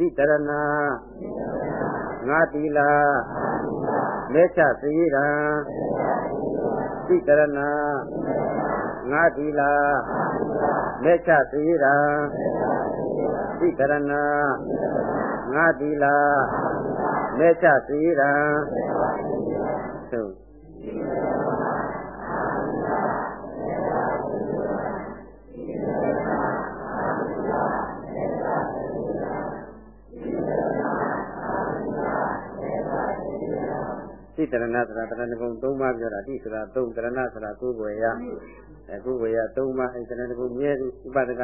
တိတရဏငါတိလာမေချသေရံတိတရဏငါတိလာမေချသေရံတိတရဏငါတိလာမေချသေရံသို့ တိတရဏဆိုတာတရဏဂုံ၃ပါးပြောတာတိဆိုတာ၃တရဏဆိုတာကိုယ်ွယ်ရအဲကိုယ်ွယ်ရ၃ပါးအဲတရဏဂုံမြဲပြီးဥပဒက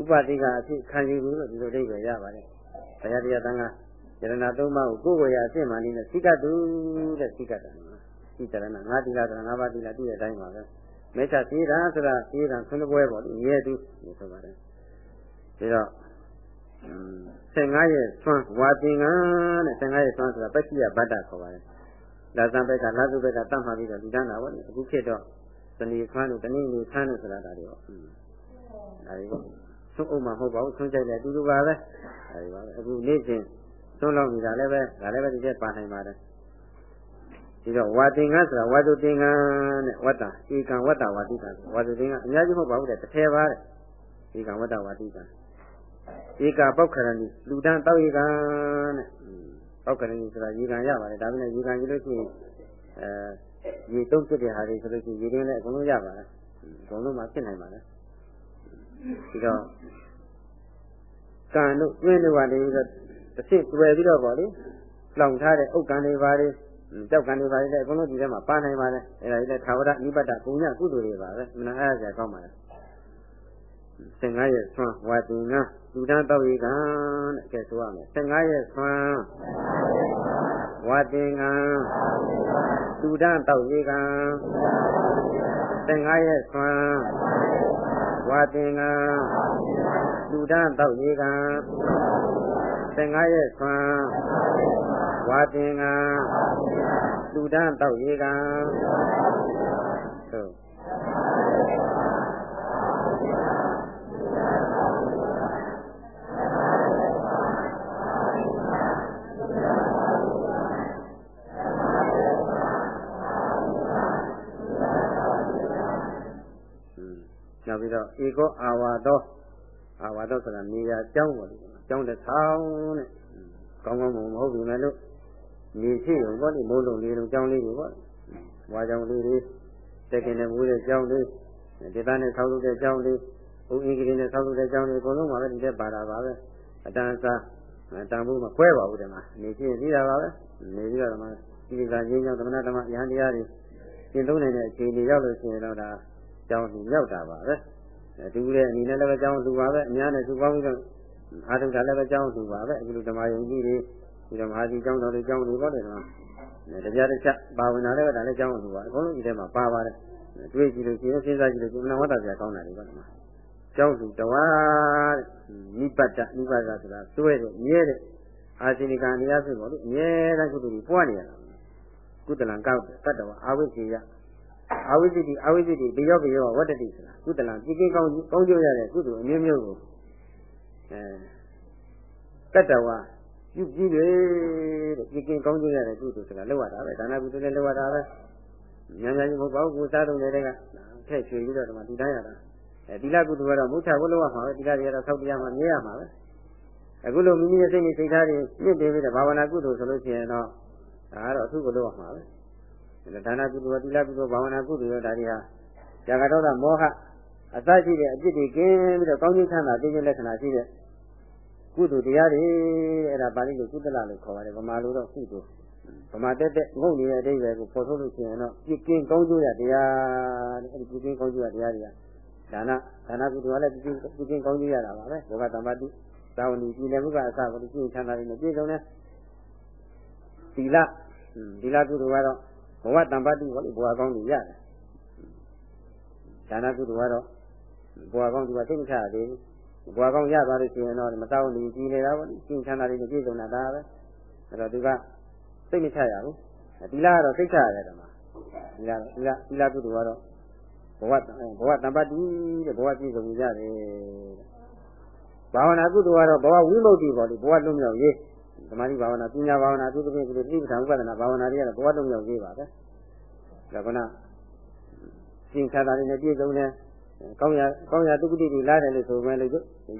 ဥပတိကအဖြစ်ခံယူလို့ဒီလိုအိဗယ်ရပါတယ်ဘုရားတရားတန်ခါယရဏသုံးပါးကိုကိုယ်ဝေယအစ်မှန်လေးနဲ့သိကတ်သူတဲ့သိကတ်တယ်သိတရဏငါးတိလာဆိုတာငါးပါးတိလာတည်တဲ့အတိုင်းပါပဲမေတ္တာသေတာဆိုတာသေတာဆွမ်းပွဲပေါ့ဒီရဲသူလို့ဆိုပါတယ်ဒါတော့15ရက်ဆွမ်းဝါတင်ကတဲ့15ရက်ဆွမ်းဆိုတာပက္ခိယဗတ္တခေါ်ပါတယ် လာသံဘက်ကလာသုဘက်ကတတ်မှပြီးတော့ဒီတန်းတာပေါ့အခုဖြစ်တော့တဏီဆွမ်းတို့တဏီလူဆွမ်းတို့ဆိုတာဒါတွေပေါ့ဒါတွေပေါ့သုံးအောင်မှာမဟုတ်ပါဘူးသုံးကြိုက်တယ်အတူတူပါပဲအဲဒီပါပဲအခုနေ့စဉ်သုံးလောက်နေတာလည်းပဲဒါလည်းပဲဒီချက်ပါနိုင်ပါတယ်ဒီတော့ဝါတင်္ဂဆိုတာဝါတုတင်္ဂနဲ့ဝတ္တဧကံဝတ္တဝါတိကံဝါတုတင်္ဂအများကြီးမဟုတ်ပါဘူးတဲ့တစ်ထည်ပါတဲ့ဧကံဝတ္တဝါတိကံဧကပောက္ခရဏီလူတန်းတောက်ဧကံတဲ့ ပောက္ခရဏီဆိုတာရေကံရပါတယ်ဒါပေမဲ့ရေကံကြီးလို့ရှိရင်အဲရေတုံးဖြစ်တဲ့ဟာတွေဆိုလို့ရှိရင်ရေတွင်းလည်းအကုန်လုံးရပါတယ်အကုန်လုံးမှဖြစ်နိုင်ပါတယ်ဒီတော့ကံတို့တွင်းတို့ကနေပြီးတော့တစ်ဖြစ်တွေ့ပြီးတော့ပေါ့လေလောင်ထားတဲ့ဥက္ကံတွေပါလေကြောက်ကံတွေပါလေအကုန်လုံးဒီထဲမှာပါနိုင်ပါလေအဲဒါကြီးလည်းသာဝရနိဗ္ဗတကုညကုသိုလ်တွေပါပဲမနာအားကြကောင်းပါလေ15ရက်ဆွမ်းဝါတိငါ လူတန်းတော့ရေကံတဲ့ကဲဆိုရမယ်15ရက်ဆွမ်းဝါတိငါလူတန်းတော့ရေကံ15ရက်ဆွမ်းဝါတင်ကလူတန်းတောက်ရေက15ရက်ဆွမ်းဝါတင်ကလူတန်းတောက်ရေကသို့နောက် ပြီးတော့ဧကောအာဝါသောအာဝါသောဆိုတာနေရာကျောင်းပေါ့လေကျောင်းတစ်ထောင်တဲ့ကောင်းကောင်းမဟုတ်ဘူးမယ်လို့နေရှိရုံပေါ့လေမိုးလုံးလေးလုံးကျောင်းလေးတွေပေါ့ဝါကျောင်းလေးတွေတက်ကင်နဲ့မူးတဲ့ကျောင်းလေးဒေသနဲ့ဆောက်လုပ်တဲ့ကျောင်းလေးဘုံအင်္ဂလိပ်နဲ့ဆောက်လုပ်တဲ့ကျောင်းလေးအကုန်လုံးပါပဲဒီတက်ပါတာပါပဲအတန်းစားတန်ဖို့မခွဲပါဘူးတမနေရှိရင်ပြီးတာပါပဲနေပြီးတော့မှဒီကချင်းကျောင်းသမဏဓမ္မယဟန်တရားတွေရှင်းသုံးနိုင်တဲ့အခြေအနေရောက်လို့ရှိရင်တော့ဒါကြောင်းလူရောက်တာပါပဲ တူတဲ့အနေနဲ့လည်းပဲကြောင်းလူပါပဲအများနဲ့သူပေါင်းပြီးတော့အာထုံတာလည်းပဲကြောင်းလူပါပဲအခုလိုဓမ္မယုံကြီးတွေဒီဓမ္မဟာကြီးကြောင်းတော်တွေကြောင်းတွေပေါ့တယ်နော်တရားတစ်ချက်ပါဝင်တာလည်းပဲဒါလည်းကြောင်းလူပါအကုန်လုံးဒီထဲမှာပါပါတယ်တွေးကြည့်လို့ရှိရင်စဉ်းစားကြည့်လို့ရှိရင်ဝတ္တပြကောင်းတာတွေပေါ့ဒီမှာကြောင်းလူတဝါတဲ့နိပတ္တနိပါဒဆိုတာတွဲတဲ့မြဲတဲ့အာဇိနိကအနိယဖြစ်ပေါ့လေအမြဲတမ်းကုသိုလ်ကြီးပွားနေရတာကုသလံကောက်တတ္တဝအာဝိဇ္ဇေယ အာဝိဇ္ဇတိအာဝိဇ္ဇတိဘေယောဘေယောဝတ္တတိဆိုတာကုသလံပြင်းပြင်းကောင်းကောင်းကျိုးရတဲ့ကုသိုလ်အမျိုးမျိုးကိုအဲတတ္တဝပြုကြည့်တယ်တဲ့ပြင်းပြင်းကောင်းကျိုးရတဲ့ကုသိုလ်ဆိုတာလောက်ရတာပဲဒါနကုသိုလ်လည်းလောက်ရတာပဲညာညာကြီးမဟုတ်ပါဘူးကိုစားတုံနေတဲ့ကထည့်ချွေပြီးတော့ဒီမှာဒီတိုင်းရတာအဲဒီလကုသိုလ်ကတော့မုထဘုလောက်ရမှာပဲဒီလာတွေကတော့ဆောက်တရားမှာမြဲရမှာပဲအခုလိုမိမိရဲ့စိတ်နဲ့စိတ်ထားတွေမြင့်တယ်ပြီးတော့ဘာဝနာကုသိုလ်ဆိုလို့ရှိရင်တော့ဒါကတော့အထုကိုလောက်ရမှာပဲ ဒါနကုသိုလ်သီလကုသိုလ်ဘာဝနာကုသိုလ်ရောဒါတွေဟာဇာကတောဒမောဟအစရှိတဲ့အပြစ်တွေကင်းပြီးတော့ကောင်းကျိုးချမ်းသာသိခြင်းလက္ခဏာရှိတဲ့ကုသိုလ်တရားတွေအဲ့ဒါပါဠိလိုကုသလလို့ခေါ်ပါတယ်ဗမာလိုတော့ကုသိုလ်ဗမာတက်တက်ငုံနေတဲ့အဓိပ္ပာယ်ကိုပေါ်ထုတ်လို့ရှိရင်တော့ပြစ်ကင်းကောင်းကျိုးရတရားတဲ့အဲ့ဒီပြစ်ကင်းကောင်းကျိုးရတရားတွေကဒါနဒါနကုသိုလ်ကလည်းပြစ်ပြစ်ကင်းကောင်းကျိုးရတာပါပဲဘောဂတမ္ပတိသာဝဏီပြည်နယ်မှုကအစကိုပြည့်ချမ်းသာတွေနဲ့ပြည့်စုံတယ်သီလသီလကုသိုလ်ကတော့ ဘဝတံပါတိပေါ့လေဘဝကောင်းကြီးရတယ်ဒါနကုသိုလ်ကတော့ဘဝကောင်းဒီမှာသိမချရသေးဘူးဘဝကောင်းရသွားလို့ရှိရင်တော့မတောင်းနေကြည်နေတာပေါ့လေရှင်းချမ်းသာလေးနဲ့ပြည့်စုံတာဒါပဲအဲ့တော့သူကသိမချရဘူးဒီလားကတော့သိချရတယ်ဓမ္မဒီလားဒီလားဒီလားကုသိုလ်ကတော့ဘဝဘဝတံပါတိတဲ့ဘဝပြည့်စုံကြတယ်ဘာဝနာကုသိုလ်ကတော့ဘဝဝိမု ക്തി ပေါ့လေဘဝလွတ်မြောက်ရေး သမာဓိဘာဝနာပညာဘာဝနာအထူးသဖြင့်ဒီလိုတိပ္ပံဥပဒနာဘာဝနာတွေကတော့ဘဝလွတ်မြောက်ရေးပါပဲဒါကနာသင်္ခါရတွေနဲ့ပြည့်စုံတဲ့ကောင်းရကောင်းရတုက္တိတွေလာတယ်လို့ဆိုမှလို့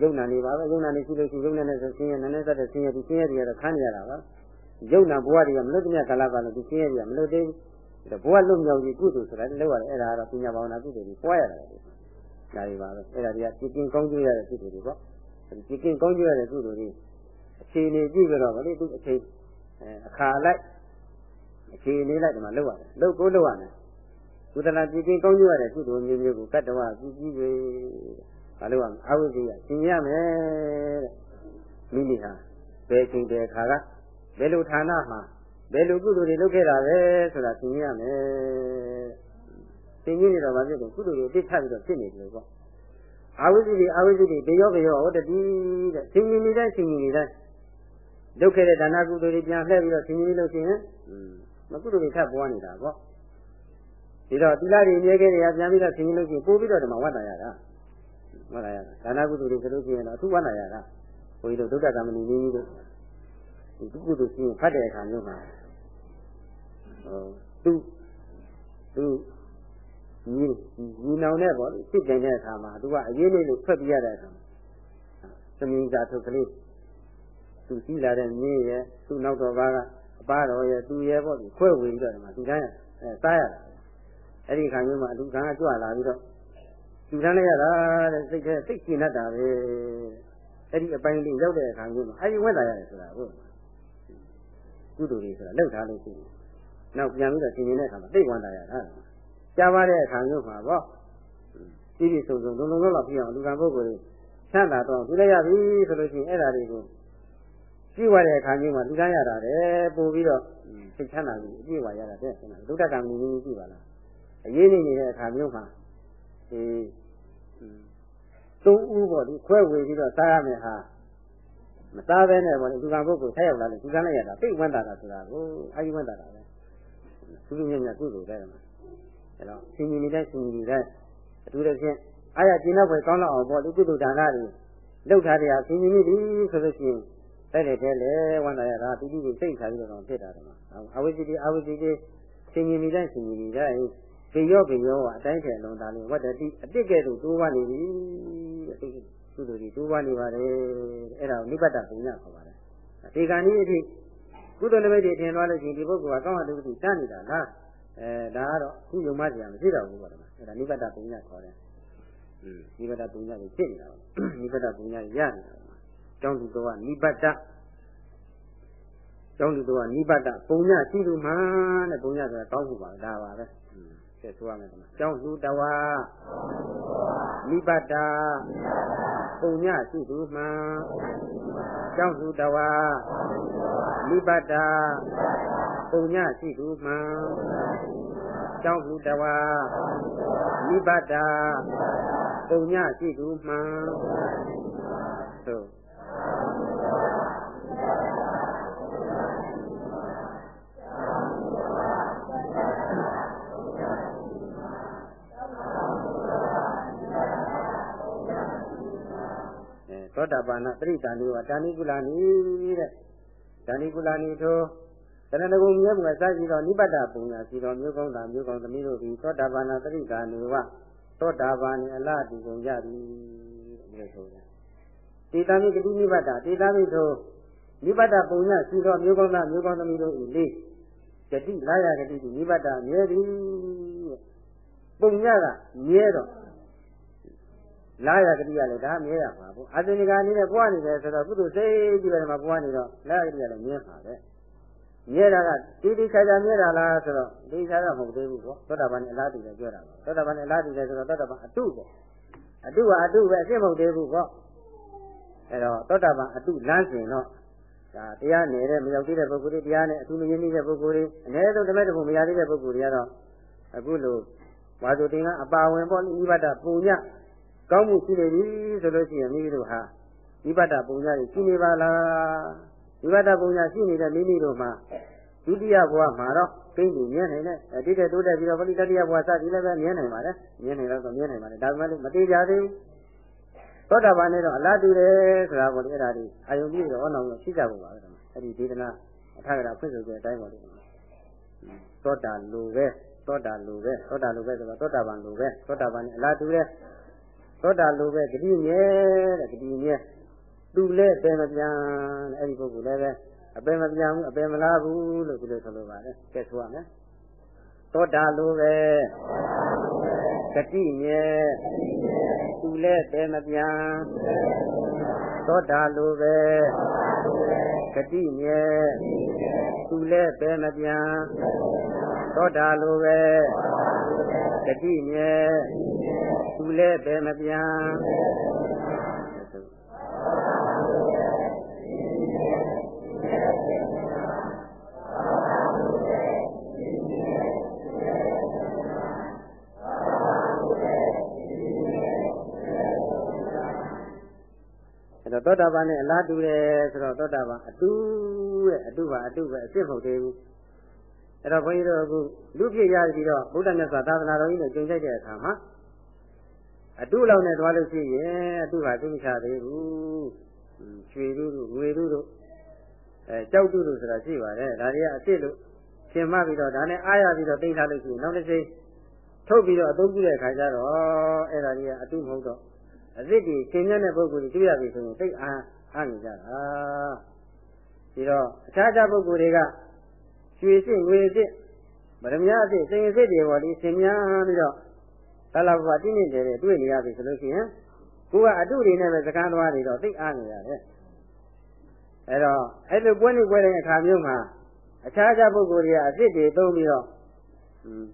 ယုံနာနေပါပဲယုံနာနေရှိလို့ရှိယုံနာနဲ့ဆိုဆင်းရဲနည်းနည်းသက်တဲ့ဆင်းရဲဒီဆင်းရဲတွေကတော့ခန်းနေရတာပါယုံနာဘဝတွေကမလွတ်တဲ့ကာလပတ်လို့ဒီဆင်းရဲတွေကမလွတ်သေးဘူးဘဝလွတ်မြောက်ရေးကုသိုလ်ဆိုတာလောက်ရတယ်အဲ့ဒါကတော့ပညာဘာဝနာကုသိုလ်တွေပွားရတာလေဒါတွေပါပဲအဲ့ဒါတွေကပြင်းပြင်းကောင်းကျိုးရတဲ့ကုသိုလ်တွေပေါ့ပြင်းပြင်းကောင်းကျိုးရတဲ့ကုသိုလ်တွေ အခြေအနေကြည့်ကြတော့ဗလေသူအချိန်အခါလိုက်အခြေအနေလိုက်ဒီမှာလောက်ရတယ်လောက်ကိုလောက်ရတယ်ကုသလပြည့်ပြည့်ကောင်းကျိုးရတဲ့ကုသိုလ်မျိုးမျိုးကိုကတ္တဝကြည့်ကြည့်ပဲဘာလို့အောင်အဝိဇ္ဇာရှင်းရမယ်တဲ့မိမိဟာဘယ်ချိန်ဘယ်ခါကဘယ်လိုဌာနမှာဘယ်လိုကုသိုလ်တွေလုပ်ခဲ့တာလဲဆိုတာရှင်းရမယ်ရှင်းရနေတော့ဗာဖြစ်တယ်ကုသိုလ်တွေတိတ်ထပ်ပြီးတော့ဖြစ်နေတယ်ပေါ့အာဝိဇ္ဇိအာဝိဇ္ဇိဘေရောဘေရောဟောတတိတဲ့ရှင်းရနေတဲ့ရှင်းရနေတဲ့ လုပ်ခဲ့တဲ့ဒါနကုသိုလ်တွေပြန်လှည့်ပြီးတော့ရှင်းရနေလို့ရှိရင်မကုသိုလ်တွေထပ်ပွားနေတာပေါ့ဒီတော့သီလတွေမြဲခဲ့တွေကပြန်ပြီးတော့ဆင်ခြင်လို့ရှိရင်ပို့ပြီးတော့ဒီမှာဝတ်တာရတာဝတ်တာရတာဒါနကုသိုလ်တွေဆိုလို့ရှိရင်တော့အထူးဝတ်တာရတာဘုန်းကြီးတို့ဒုက္ခကမ္မဏီလေးကြီးတို့ဒီကုသိုလ်ရှိရင်ဖတ်တဲ့အခါမျိုးမှာဟိုသူသူညီညီနောင်နဲ့ပေါ့စစ်ကြင်တဲ့အခါမှာသူကအရေးလေးလို့ဖက်ပြရတဲ့အခါသမီးသာထုတ်ကလေး သူစီးလာတဲ့မြင်းရဲ့သူ့နောက်တော်ဘာကအပါတော်ရဲ့သူရဲ့ပေါ့ဒီခွဲဝေပြီးတော့ဒီမှာသူတိုင်းအဲစားရတာအဲ့ဒီခါမျိုးမှာအလူခံကကြွလာပြီးတော့သူထမ်းလိုက်ရတာတဲ့စိတ်ထဲစိတ်ကျင်တတ်တာပဲအဲ့ဒီအပိုင်းလေးရောက်တဲ့အခါမျိုးမှာအဲ့ဒီဝက်လာရတယ်ဆိုတာဟုတ်ကုသိုလ်တွေဆိုတာလောက်ထားလို့ရှိရင်နောက်ပြန်ပြီးတော့ရှင်နေတဲ့အခါမှာသိဝမ်းတာရတာကြားပါတဲ့အခါမျိုးမှာပေါ့ပြည့်ပြည့်စုံစုံလုံးလုံးလောက်ပြည့်အောင်လူကံပုဂ္ဂိုလ်တွေချမ်းသာတော့ပြလိုက်ရပြီဆိုလို့ရှိရင်အဲ့ဒါတွေကို ကြည့်ရတဲ့အခါမျိုးမှာလူတန်းရတာတယ်ပို့ပြီးတော့စိတ်ချမ်းသာပြီးအပြည့်ဝရတာတဲ့ဒုက္ခကံမြင်ကြီးကြည့်ပါလားအရေးနေနေတဲ့အခါမျိုးမှာဒီသုံးဦးပေါ့ဒီခွဲဝေပြီးတော့စားရမယ်ဟာမစားဘဲနဲ့ပေါ့လေဒီကံပုဂ္ဂိုလ်ဆက်ရောက်လာလို့ဒီကံလိုက်ရတာသိဝမ်းတာတာဆိုတာကိုအာယဝမ်းတာတာပဲသူလူမြတ်မြတ်ကုသိုလ်တဲ့မှာအဲတော့ရှင်ကြီးနေတဲ့ရှင်ကြီးတဲ့အထူးသဖြင့်အာရကျင်းတော့ပဲကောင်းတော့အောင်ပေါ့ဒီကုသိုလ်ဒါနတွေလောက်ထားတဲ့ဟာရှင်ကြီးနေပြီဆိုလို့ရှိရင် တဲ့တဲ့တဲ့လေဝန္တာရတာတိတိကိုစိတ်ထားပြီးတော့ဖြစ်တာတယ်မှာအဝိဇ္ဇတိအဝိဇ္ဇတိရှင်ကြီးနေတဲ့ရှင်ကြီးနေတဲ့ဘေရောဘေရောကအတိုင်းထည်လုံးသားလေးဝတ္တတိအတိတ်ကဲ့သို့တိုးဝနေပြီတဲ့ကုသိုလ်ကြီးတိုးဝနေပါတယ်အဲ့ဒါကိုနိဗ္ဗတပုံညခေါ်ပါတယ်ဒီကံဤအထိကုသိုလ်နမိတ်တွေထင်သွားလို့ရှိရင်ဒီပုဂ္ဂိုလ်ကကောင်းတဲ့ဒုက္ခတန်းနေတာလားအဲဒါကတော့ခုယုံမစရာမရှိတော့ဘူးပေါ့ကွာအဲ့ဒါနိဗ္ဗတပုံညခေါ်တယ်อืมနိဗ္ဗတပုံညကိုဖြစ်နေတာနိဗ္ဗတပုံညရနေတာ ကျောင်းသူတော်ကနိဗ္ဗတကျောင်းသူတော်ကနိဗ္ဗတပုံညရှိသူမှတဲ့ပုံညဆိုတာတောင်းဖို့ပါဒါပါပဲကဲဆိုရမယ်ကွာကျောင်းလူတဝါနိဗ္ဗတာပုံညရှိသူမှကျောင်းလူတဝါနိဗ္ဗတာပုံညရှိသူမှကျောင်းလူတဝါနိဗ္ဗတာပုံညရှိသူမှသို့ သောတာပန်ပရိတန်တို့ကတာဏိကုလာနိတဲ့တာဏိကုလာနိထိုတဏှဂုံမြဲမှုအစရှိသောနိဗ္ဗတပုံညာရှိသောမျိုးကောင်းတာမျိုးကောင်းသမီးတို့သည်သောတာပန်ပရိတန်တို့ကသောတာပန်အလားတူကုန်ကြသည်လို့ဆိုတယ်တေတာမိဂတိနိဗ္ဗတတေတာမိထိုနိဗ္ဗတပုံညာရှိသောမျိုးကောင်းတာမျိုးကောင်းသမီးတို့၏လေးဂတိလာယဂတိနိဗ္ဗတမြဲသည်ပုံညာကမြဲတော့ လာရကတိရလေဒါမြဲရမှာပေါ့အာသနိကအနေနဲ့ပွားနေတယ်ဆိုတော့ကုသိုလ်စိတ်ကြည့်တယ်မှာပွားနေတော့လာရကတိရလည်းမြဲမှာပဲမြဲတာကတိတိကျကျမြဲတာလားဆိုတော့တိကျကျမဟုတ်သေးဘူးပေါ့သောတာပန်နဲ့အလားတူလည်းပြောတာပါသောတာပန်နဲ့အလားတူလည်းဆိုတော့သောတာပန်အတုပေါ့အတုကအတုပဲအစ်မဟုတ်သေးဘူးပေါ့အဲတော့သောတာပန်အတုလမ်းစဉ်တော့ဒါတရားနေတဲ့မရောက်သေးတဲ့ပုဂ္ဂိုလ်တွေတရားနဲ့အထူးမရင်းနေတဲ့ပုဂ္ဂိုလ်တွေအနည်းဆုံးတမက်တခုမရသေးတဲ့ပုဂ္ဂိုလ်တွေကတော့အခုလိုဝါဆိုတင်ကအပါဝင်ပေါ့နိဗ္ဗာန်ပုံည ကောင်းမှုရှိနေပြီဆိုလို့ရှိရင်မိမိတို့ဟာဝိပဿနာပုံညာရှိနေပါလားဝိပဿနာပုံညာရှိနေတဲ့မိမိတို့မှာဒုတိယဘဝမှာတော့ကိန်းကိုမြင်နိုင်တယ်အတိတ်တိုးတက်ပြီးတော့ပရိတတိယဘဝစသည်လည်းပဲမြင်နိုင်ပါတယ်မြင်နိုင်တော့မြင်နိုင်ပါတယ်ဒါပေမဲ့မသေးကြသေးဘူးသသောတာပန်နဲ့တော့အလားတူတယ်ဆိုတာကိုအဲ့ဒါဒီအာယုံပြည့်တော့ဟောအောင်ရှိကြဖို့ပါပဲအဲ့ဒီဒေသနာအထက်ကရာဖွင့်ဆိုတဲ့အတိုင်းပါလေသောတာလူပဲသောတာလူပဲသောတာလူပဲဆိုတော့သောတာပန်လူပဲသောတာပန်နဲ့အလားတူတယ် သောတာလူပဲဂတိမြဲတဲ့ဂတိမြဲသူလည်းပင်မပြန်အဲ့ဒီပုဂ္ဂိုလ်လည်းပဲအပင်မပြန်ဘူးအပင်မလားဘူးလို့ဒီလိုဆိုလိုပါတယ်ကဲဆိုရမယ်သောတာလူပဲဂတိမြဲသူလည်းပင်မပြန်သောတာလူပဲဂတိမြဲသူလည်းပင်မပြန်သောတာလူပဲ ဂတိမြဲသူလည်းပင်မပြန်တော့သောတာပန်နဲ့အလားတူတယ်ဆိုတော့သောတာပန်အတူရဲ့အတူပါအတူပဲအစ်စ်မဟုတ်သေးဘူး အဲ့တော့ဘုန်းကြီးတို့အခုလူဖြစ်ရပြီးတော့ဘုရားမြတ်စွာသာသနာတော်ကြီးနဲ့ကြုံကြိုက်တဲ့အခါမှာအတူလောက်နဲ့သွားလို့ရှိရင်အတူဟာသိမချသေးဘူးရွှေတို့ငွေတို့တို့အဲကြောက်တို့တို့ဆိုတာရှိပါတယ်ဒါတွေကအစ်စ်လို့ရှင်းမှပြီးတော့ဒါနဲ့အားရပြီးတော့သိထားလို့ရှိရင်နောက်တစ်ချိန်ထုတ်ပြီးတော့အသုံးပြုတဲ့အခါကျတော့အဲ့ဒါကြီးကအတူမဟုတ်တော့အစ်စ်ကြီးရှင်မြတ်တဲ့ပုဂ္ဂိုလ်ကြီးတွေ့ရပြီဆိုရင်သိအားအားနေကြတာဒီတော့အခြားခြားပုဂ္ဂိုလ်တွေက ရွှေစစ်ငွေစစ်ဗရမညာစစ်စိန်စစ်တွေပေါ်ဒီရှင်မြတ်ပြီးတော့သလာဘတင်းနေတယ်တွေ့နေရပြီဆိုလို့ရှိရင်ကိုကအတုတွေနဲ့ပဲစကားသွားနေတော့သိအားနေရတယ်အဲ့တော့အဲ့လိုပွဲနေပွဲတဲ့အခါမျိုးမှာအခြားခြားပုဂ္ဂိုလ်တွေကအစ်စ်တွေသုံးပြီးတော့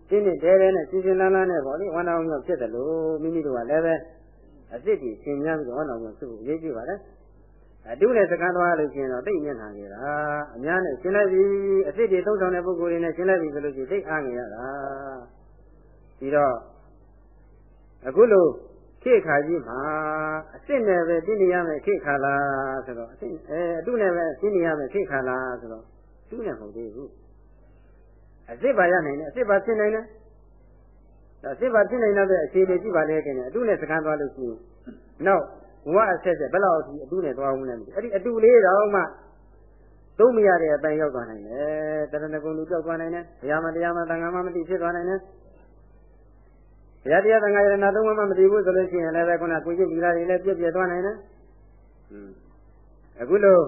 တင်းနေတယ်တယ်နဲ့စီစဉ်လန်းလန်းနဲ့ပေါ့လေဝန္တာအောင်ဖြစ်တယ်လို့မိမိတို့ကလည်းပဲအစ်စ်ကြီးသင်များပြီးတော့နောက်မှသူ့ကိုရေးကြည့်ပါလေ အတုနဲ့စကားသွားလို့ရှိရင်တော့တိတ်မျက်နှာနေတာအများနဲ့ရှင်းလိုက်ပြီအစ်စ်ကြီးသုံးဆောင်တဲ့ပုဂ္ဂိုလ်တွေနဲ့ရှင်းလိုက်ပြီဆိုလို့ရှိရင်တိတ်အားငရတာပြီးတော့အခုလို့ခေခါကြီးမှာအစ်စ်နဲ့ပဲသိနေရမယ်ခေခါလားဆိုတော့အစ်စ်အဲအတုနဲ့ပဲသိနေရမယ်ခေခါလားဆိုတော့သူ့နဲ့မဟုတ်သေးဘူးအစ်စ်ပါရနိုင်တယ်အစ်စ်ပါသိနိုင်တယ်ဒါစိတ်ပါဖြစ်နိုင်တဲ့အခြေအနေကြည့်ပါလေတဲ့အတူနဲ့စကမ်းသွားလို့ရှိရင်နောက် ဘဝအဆက်ဆက်ဘယ်လောက်အထိအတူနဲ့သွားဦးလဲမသိအဲ့ဒီအတူလေးတော့မှသုံးမရတဲ့အတိုင်းရောက်သွားနိုင်တယ်တရဏဂုံလူကြောက်သွားနိုင်တယ်ဘုရားမတရားမသံဃာမမသိဖြစ်သွားနိုင်တယ်ဘုရားတရားသံဃာယရဏသုံးမမမသိဘူးဆိုလို့ရှိရင်လည်းပဲခုနကိုကြည့်ကြည်လာတွေလည်းပြည့်ပြည့်သွားနိုင်တယ်အခုလို့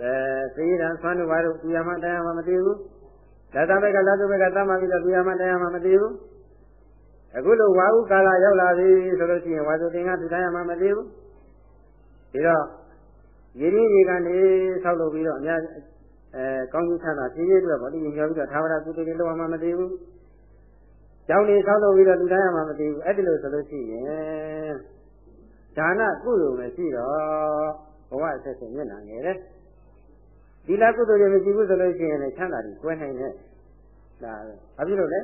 အဲသေရန်ဆွမ်းတို့ဘာလို့သူရမတရားမမသိဘူးလက်သဘက်ကလက်သဘက်ကသတ်မှပြီးတော့သူရမတရားမမသိဘူး အခုလိုဝါဟုကာလရောက်လာပြီဆိုလို့ရှိရင်ဝါစုသင်္ကထူထားရမှာမသေးဘူးဒီတော့ရင်းရင်းရေကနေဆောက်လုပ်ပြီးတော့အများအဲကောင်းကျိုးချမ်းသာဖြည်းဖြည်းအတွက်ဗောဒီညောပြီးတော့သာဝရကုသိုလ်တွေလုပ်ရမှာမသေးဘူးကျောင်းနေဆောက်လုပ်ပြီးတော့ထူထားရမှာမသေးဘူးအဲ့ဒီလိုဆိုလို့ရှိရင်ဒါနကုသိုလ်မရှိတော့ဘဝဆက်ဆက်မျက်နှာငယ်တယ်ဒီလားကုသိုလ်တွေမရှိဘူးဆိုလို့ရှိရင်လည်းချမ်းသာပြီးကျွဲနိုင်တယ်ဒါဘာဖြစ်လို့လဲ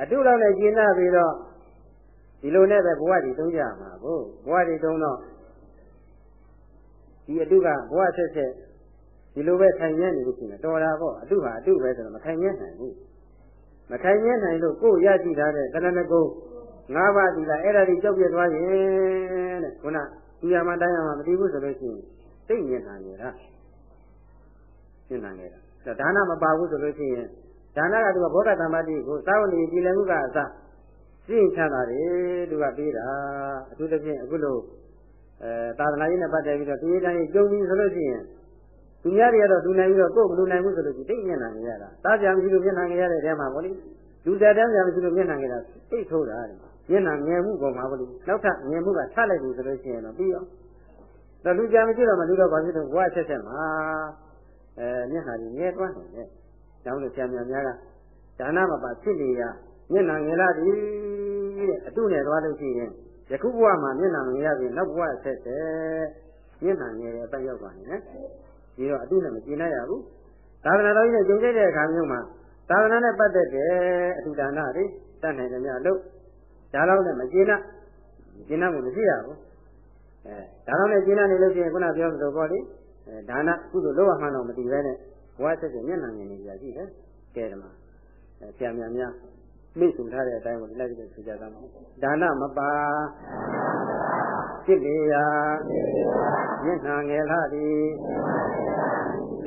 အတုလောက်နဲ့ကျင့်နာပြီးတော့ဒီလိုနဲ့ပဲဘဝတည်သုံးကြမှာကိုဘဝတည်သုံးတော့ဒီအတုကဘဝဆက်ဆက်ဒီလိုပဲထိုင်ရနေလို့ရှိရင်တော်တာပေါ့အတုဟာအတုပဲဆိုတော့မထိုင်ရနိုင်ဘူးမထိုင်ရနိုင်လို့ကိုယ်ရရှိထားတဲ့တဏှကုငါးပါးဒီလားအဲ့ဒါဒီကြောက်ပြသွားရင်တဲ့ခုနသူရမတိုင်းရမှာမတည်ဘူးဆိုလို့ရှိရင်သိဉာဏ်နာနေတာရှင်းနိုင်နေတာဒါနမပါဘူးဆိုလို့ရှိရင် ဒါနကသူကဘောဓတမ္ပတိကိုသာဝတိပြည်လည်မှုကအစသိချတာတယ်သူကပေးတာအထူးသဖြင့်အခုလိုအဲသာသနာရေးနဲ့ပတ်သက်ပြီးတော့သူရေးတိုင်းကြုံပြီးဆိုလို့ရှိရင်သူများတွေကတော့သူနိုင်ပြီးတော့ကိုယ်မလူနိုင်ဘူးဆိုလို့ရှိရင်တိတ်မျက်နှာနေရတာတားကြမရှိလို့မျက်နှာငရတဲ့တဲမှာဗောလေလူစားတန်းကြမရှိလို့မျက်နှာငရတာတိတ်ထိုးတာမျက်နှာငယ်မှုပုံမှာဗောလေနောက်ထပ်ငယ်မှုကချလိုက်ပြီဆိုလို့ရှိရင်တော့ပြီးရောတော့လူကြမရှိတော့မလူတော့ဘာဖြစ်လို့ဘဝဆက်ဆက်မှာအဲမျက်နှာကြီးငယ်သွားနေတယ် ကျောင်းလူဆရာများများကဒါနမပါဖြစ်နေရမျက်နှာငယ်လာပြီတဲ့အတုနဲ့သွားလို့ရှိရင်ယခုဘဝမှာမျက်နှာငယ်ရပြီနောက်ဘဝဆက်ဆက်မျက်နှာငယ်တဲ့အပတ်ရောက်ပါနေတယ်ဒီတော့အတုနဲ့မကျင်နိုင်ရဘူးသာသနာတော်ကြီးနဲ့ကျင့်တဲ့အခါမျိုးမှာသာသနာနဲ့ပတ်သက်တဲ့အတုဒါနတွေတတ်နိုင်တယ်များလို့ဒါတော့လည်းမကျင်နာကျင်နာမှုမရှိရဘူးအဲဒါတော့လည်းကျင်နာနေလို့ရှိရင်ခုနပြောသလိုပေါ့လေအဲဒါနကုသိုလ်လောက်မှတော့မတည်ပဲနဲ့ ဘဝဆက်ဆက်မျက်နှာငယ်နေကြရှိတယ်ကဲဓမ္မဆရာများများမိတ်ဆွေထားတဲ့အတိုင်းကိုလိုက်ပြီးဆိုကြတာမဟုတ်ဒါနမပါဖြစ်လေရာမျက်နှာငယ်လာသည်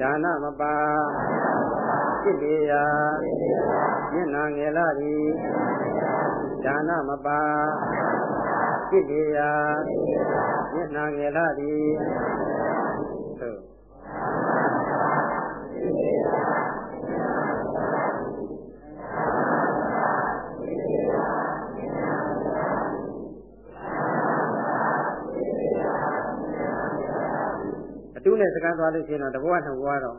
ဒါနမပါဖြစ်လေရာမျက်နှာငယ်လာသည်ဒါနမပါဖြစ်လေရာမျက်နှာငယ်လာသည် အတူနဲ့စကားသွားလို့ရှိရင်တော့တဘဝနှစ်ဘဝတော့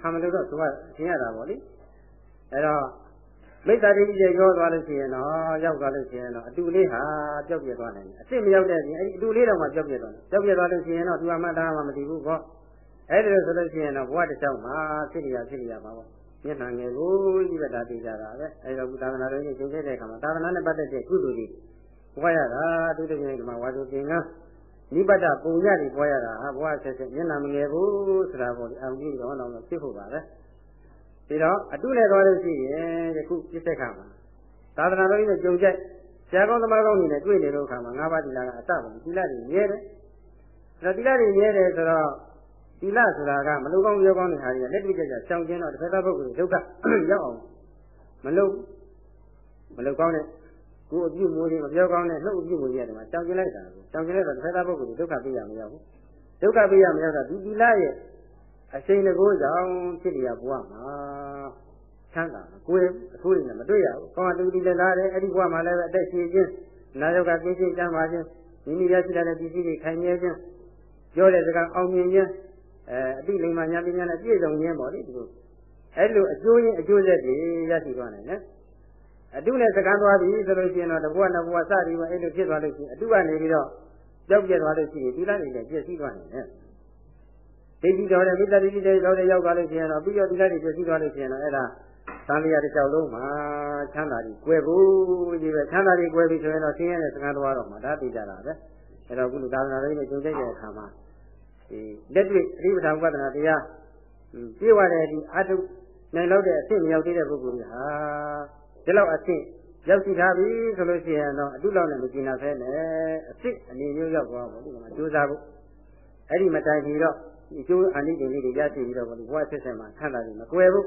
ဟမ်မလို့တော့သူကရှင်းရတာပေါ့လေအဲတော့မိစ္ဆာဒိဋ္ဌိရဲ့ရောသွားလို့ရှိရင်တော့ရောက်သွားလို့ရှိရင်တော့အတူလေးဟာပျောက်ပြဲသွားနိုင်တယ်အစ်စ်မရောက်တဲ့ပြင်အဲဒီအတူလေးတော့မှပျောက်ပြဲသွားတယ်ပျောက်ပြဲသွားလို့ရှိရင်တော့သူကမှတ်သားမှမသိဘူးပေါ့ အဲဒီလိုဆိုလို့ရှိရင်တော့ဘဝတစ်ချောင်းမှာဖြစ်ရဖြစ်ရပါပေါ့မျက်နှာငယ်ကိုကြီးပဲဒါသိကြတာပဲအဲဒီတော့ဘုသာသနာတော်ကြီးကျင့်တဲ့အခါမှာသာသနာနဲ့ပတ်သက်တဲ့ကုသိုလ်တွေဘဝရတာအတူတူချင်းဒီမှာဝါဆိုသင်္ကန်းနိဗ္ဗတပုံရတွေပွားရတာဟာဘဝဆက်ဆက်မျက်နှာမငယ်ဘူးဆိုတာပေါ့ဒီအောင်ကြီးတော့တော့ဖြစ်ဖို့ပါပဲဒီတော့အတုနဲ့သွားလို့ရှိရင်ယခုပြစ်တဲ့ခါမှာသာသနာတော်ကြီးနဲ့ကြုံကြိုက်ဆရာကောင်းသမားကောင်းတွေနဲ့တွေ့နေလို့ခါမှာငါးပါးသီလကအစပါသီလတွေမြဲတယ်ဒါသီလတွေမြဲတယ်ဆိုတော့သီ လဆိုတာကမလုံကောင်းပြောကောင်းတဲ့ဟာတွေကလက်တွေ့ကြကြရှောင်ကျဉ်တော့တစ်ဖက်သားပုဂ္ဂိုလ်ဒုက္ခရောက်အောင်မလုံမလုံကောင်းတဲ့ကိုယ်အပြုမူတွေမပြောကောင်းတဲ့နှုတ်အပြုမူတွေရတယ်မှာတောင်းကျလိုက်တာကိုတောင်းကျလိုက်တော့တစ်ဖက်သားပုဂ္ဂိုလ်ဒုက္ခပြရမရောက်ဘူးဒုက္ခပြရမရောက်တော့ဒီသီလရဲ့အရှိန်တကိုးကြောင့်ဖြစ်ရဘဝမှာချမ်းသာမှာကိုယ်အဆိုးတွေနဲ့မတွေ့ရဘူး။ကောင်းတူတည်လာတယ်အဲ့ဒီဘဝမှာလည်းအသက်ရှင်ခြင်းနာယောဂကင်းရှင်းကြပါခြင်းမိမိရရှိလာတဲ့ပစ္စည်းတွေခိုင်မြဲခြင်းပြောတဲ့စကားအောင်မြင်ခြင်း အဲအတိလိမ္မာညာပညာနဲ့ပြည့်စုံခြင်းပေါ့လေဒီလိုအဲ့လိုအကျိုးရင်းအကျိုးဆက်တွေရရှိသွားနိုင်တယ်။အတုနဲ့စကမ်းသွားပြီဆိုလို့ရှိရင်တော့တဘွားနှစ်ဘွားစသည်မှာအဲ့လိုဖြစ်သွားလို့ရှိရင်အတုကနေပြီးတော့ကြောက်ပြက်သွားလို့ရှိရင်ဒီလားနေနဲ့ပြည့်စည်သွားနိုင်တယ်ဒိဋ္ဌိတော်တဲ့မိတ္တဒိဋ္ဌိတွေတော်တဲ့ရောက်သွားလို့ရှိရင်တော့ပြီးတော့ဒီလားနေပြည့်စည်သွားလို့ရှိရင်တော့အဲ့ဒါသံဃာတစ်ချောင်းလုံးမှာချမ်းသာကြီးကွယ်ဖို့ဒီပဲချမ်းသာကြီးကွယ်ပြီဆိုရင်တော့ဆင်းရဲတဲ့စကမ်းသွားတော့မှာဒါသိကြတာပဲအဲ့တော့ခုလိုသာသနာတော်ကြီးနဲ့ကြုံကြတဲ့အခါမှာ ဒီလက်တွေ့အရိပဌာဥပဒနာတရားပြေဝတဲ့ဒီအာထုနိုင်လို့တဲ့အစ်မရောက်သေးတဲ့ပုဂ္ဂိုလ်ကြီးဟာဒီလောက်အဆင့်ရောက်ရှိထားပြီဆိုလို့ရှိရင်တော့အတုလောက်နဲ့မကျင်နာဖဲနဲ့အစ်အနေမျိုးရောက်သွားပါဘူးဒီမှာကြိုးစားဖို့အဲ့ဒီမတိုင်ပြီးတော့ဒီကျိုးအနိဒေလေးတွေရရှိပြီးတော့ဘဝဆက်ဆက်မှာဆန္ဒတွေမကွယ်ဘူး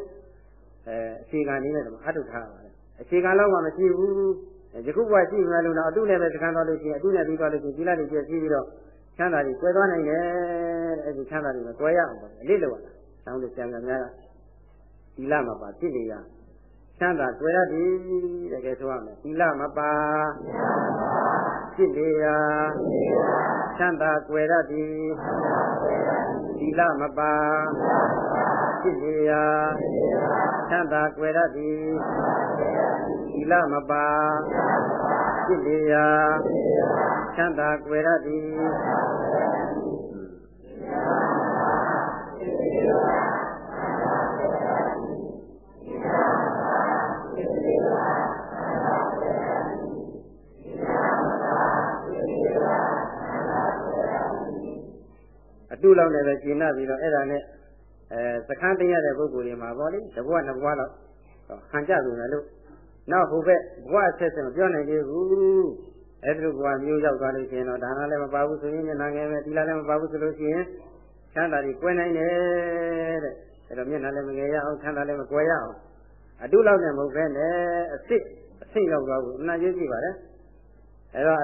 အဲအခြေခံလေးနဲ့တော့အတုထားပါတယ်အခြေခံလောက်မှမရှိဘူးယခုဘဝရှိမှလို့တော့အတုနဲ့ပဲစကန်သွားလို့ရှိရင်အတုနဲ့ပြီးသွားလို့ရှိရင်ဒီလိုက်တွေပြည့်စည်ပြီးတော့ ချမ်းသာတွေကွယ်သွားနိုင်တယ်အဲ့ဒီချမ်းသာတွေမကွယ်ရအောင်အလေးလောက်တာတောင်းလို့ဆံကများကဒီလမှာပါဖြစ်နေရချမ်းသာတွေ့ရသည်တကယ်ဆိုရမယ်သီလမပါစိတ်လေရာချမ်းသာတွေ့ရသည်သီလမပါစိတ်လေရာချမ်းသာတွေ့ရသည်သီလမပါ စိတ်လေရာချမ်းသာတွေ့ရသည်အတုလောက်နဲ့ပဲကျင်နာပြီးတော့အဲ့ဒါနဲ့အဲစခန်းတင်ရတဲ့ပုဂ္ဂိုလ်တွေမှာပေါ့လေတဘွားနှစ်ဘွားလောက်ဟန်ကြလို့လည်းလို့ နောက်ဟိုဘက်ဘွားဆက်ဆက်မပြောနိုင်သေးဘူးအဲ့ဒီလိုဘွားမျိုးရောက်သွားလို့ရှိရင်တော့ဒါနလည်းမပါဘူးဆိုရင်မျက်နှာငယ်ပဲဒီလားလည်းမပါဘူးဆိုလို့ရှိရင်ချမ်းသာတွေကွယ်နိုင်တယ်တဲ့အဲ့တော့မျက်နှာလည်းမငယ်ရအောင်ချမ်းသာလည်းမကွယ်ရအောင်အတုလောက်နဲ့မဟုတ်ပဲနဲ့အစ်စ်အစ်စ်ရောက်သွားဘူးအမှန်ကြီးကြည့်ပါလေအဲ့တော့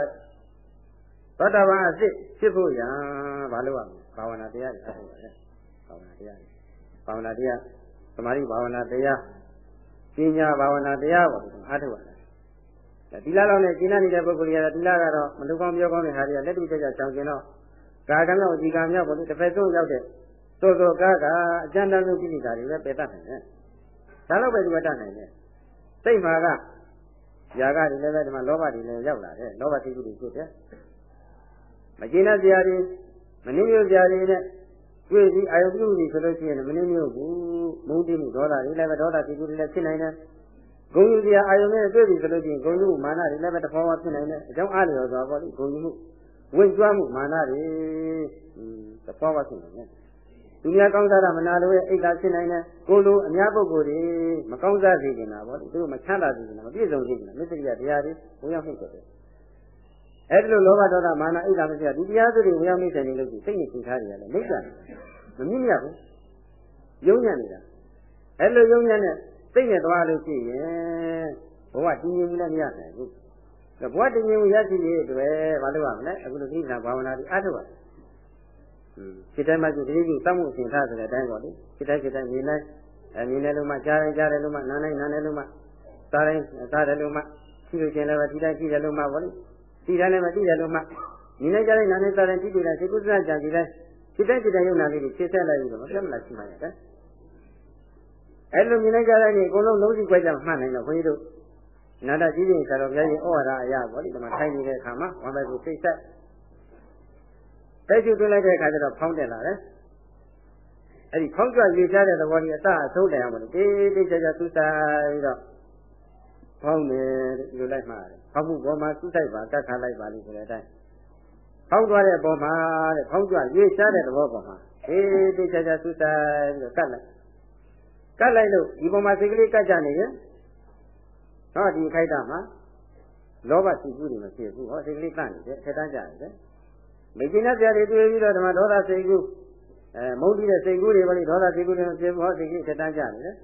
သောတာပန်အစ်စ်ဖြစ်ဖို့ရန်ဘာလို့ရမလဲဘာဝနာတရားတွေအထုတ်ရတယ်ဘာဝနာတရားတွေဘာဝနာတရားသမာဓိဘာဝနာတရား ပညာဘာဝနာတရားပေါ့အထုတ်ရတယ်ဒီလားလောက်နဲ့ကျင့်နေတဲ့ပုဂ္ဂိုလ်တွေကဒီလားကတော့မလူကောင်းပြောကောင်းတဲ့ဟာတွေကလက်တွေ့ကျကျချောင်ကျင်တော့ကာကံတော့ဒီကံမြောက်ပေါ့လေတစ်ဖက်ဆုံးရောက်တဲ့သို့သောကားကအကျဉ်းတန်းဆုံးကိလေသာတွေပဲပယ်တတ်နိုင်တယ်ဒါတော့ပဲဒီဝတ္တနိုင်တယ်စိတ်မှာကຢာကတွေလည်းပဲဒီမှာလောဘတွေလည်းရောက်လာတယ်လောဘသိကုတွေဖြစ်တယ်မကျင်တဲ့ဇာတိမနှင်းမျိုးကြတွေနဲ့ တွေ့ပြီးအာယုပြုပြီးဆိုလို့ရှိရင်မနှင်းမျိုးဘူးမုန်းတိမှုဒေါသတွေလည်းပဲဒေါသတိကုတွေလည်းဖြစ်နိုင်တယ်ဂုံယူစရာအာယုနဲ့တွေ့ပြီးဆိုလို့ရှိရင်ဂုံယူမာနတွေလည်းပဲတဖောဝဖြစ်နိုင်တယ်အကြောင်းအားလျော်စွာပေါ့လေဂုံယူမှုဝင်ကြွားမှုမာနတွေတဖောဝဖြစ်နိုင်တယ်သူများကောင်းစားတာမနာလို့ရဲ့အိတ်သာဖြစ်နိုင်တယ်ကိုလိုအများပုဂ္ဂိုလ်တွေမကောင်းစားစေချင်တာပေါ့လေသူတို့မချမ်းသာစေချင်တာမပြည့်စုံစေချင်တာမစ္စရိယတရားတွေဘုရားမှုတ်တယ် အဲ့ဒီလိုလောဘဒေါသမာနအိတ်သာမရှိဒီတရားစုတွေဝေရောက်နေတယ်လို့စိတ်နဲ့သင်ထားရတယ်လေမိစ္ဆာမမြင့်မြတ်ဘူးယုံညံ့နေတာအဲ့လိုယုံညံ့တဲ့စိတ်နဲ့သွားလို့ရှိရင်ဘဝတည်ငြိမ်မှုလည်းမရနိုင်ဘူးဘဝတည်ငြိမ်မှုရရှိရေးအတွက်မလုပ်ရမလဲအခုလိုသိနာဘာဝနာတွေအားထုတ်ရတယ်စိတ်တိုင်းမှာကြည့်တတိယစောင့်မှုအစဉ်ထားဆိုတဲ့အတိုင်းပေါ့လေစိတ်တိုင်းစိတ်တိုင်းမြင်တိုင်းအဲမြင်တယ်လို့မှကြားတယ်ကြားတယ်လို့မှနားတိုင်းနားတယ်လို့မှစားတိုင်းစားတယ်လို့မှရှိလို့ချင်းလည်းပဲဒီတိုင်းရှိတယ်လို့မှပေါ့လေ ဒီတိုင်းလည်းမသိတယ်လို့မှမြင်နေကြတဲ့နားနဲ့စားတဲ့ကြည့်ကြတဲ့စိတ်ကုသကြံကြည့်တဲ့စိတ်တိုင်းစိတ်တိုင်းယုံနာလေးတွေဖြစ်ဆက်လိုက်ပြီးတော့မပြတ်မလားရှိမှရတယ်အဲလိုမြင်နေကြတဲ့နေ့အကုန်လုံးလုံးစီကြွက်ကြမှတ်နိုင်တော့ခွန်ကြီးတို့နာတကြီးကြီးဆရာတော်ဘုရားကြီးဩဝါဒအရာပေါ့လေဒီမှာထိုင်နေတဲ့အခါမှာဝမ်းပဲကိုစိတ်ဆက်တိုက်ကျသွင်းလိုက်တဲ့အခါကျတော့ဖောင်းတက်လာတယ်အဲ့ဒီဖောင်းကြွရေချတဲ့သဘောကြီးအစအဆုံးတယ်အောင်လို့တေးတေးချာချာသူစားပြီးတော့ ဖောင်းတယ်ဒီလိုလိုက်မှာတယ်ဖောင်းမှုပေါ်မှာသူ့တိုက်ပါကတ်ခါလိုက်ပါလိမ့်ဆိုတဲ့အတိုင်းဖောင်းသွားတဲ့ပေါ်မှာတဲ့ဖောင်းကြွရေချတဲ့သဘောပေါ်မှာတေးတေးချာချာသူစားပြီးတော့ကတ်လိုက်ကတ်လိုက်လို့ဒီပေါ်မှာစိတ်ကလေးကတ်ကြနေရင်ဟောဒီခိုက်တာမှာလောဘစိတ်ကူးတွေမဖြစ်ဘူးဟောစိတ်ကလေးတန့်နေတယ်ထက်တန်းကြနေတယ်မိကျင်တဲ့ဆရာတွေတွေ့ပြီးတော့ဓမ္မဒေါသစိတ်ကူးအဲမုန်းတိတဲ့စိတ်ကူးတွေပါလိဒေါသစိတ်ကူးတွေမဖြစ်ဘူးဟောစိတ်ကလေးထက်တန်းကြနေတယ်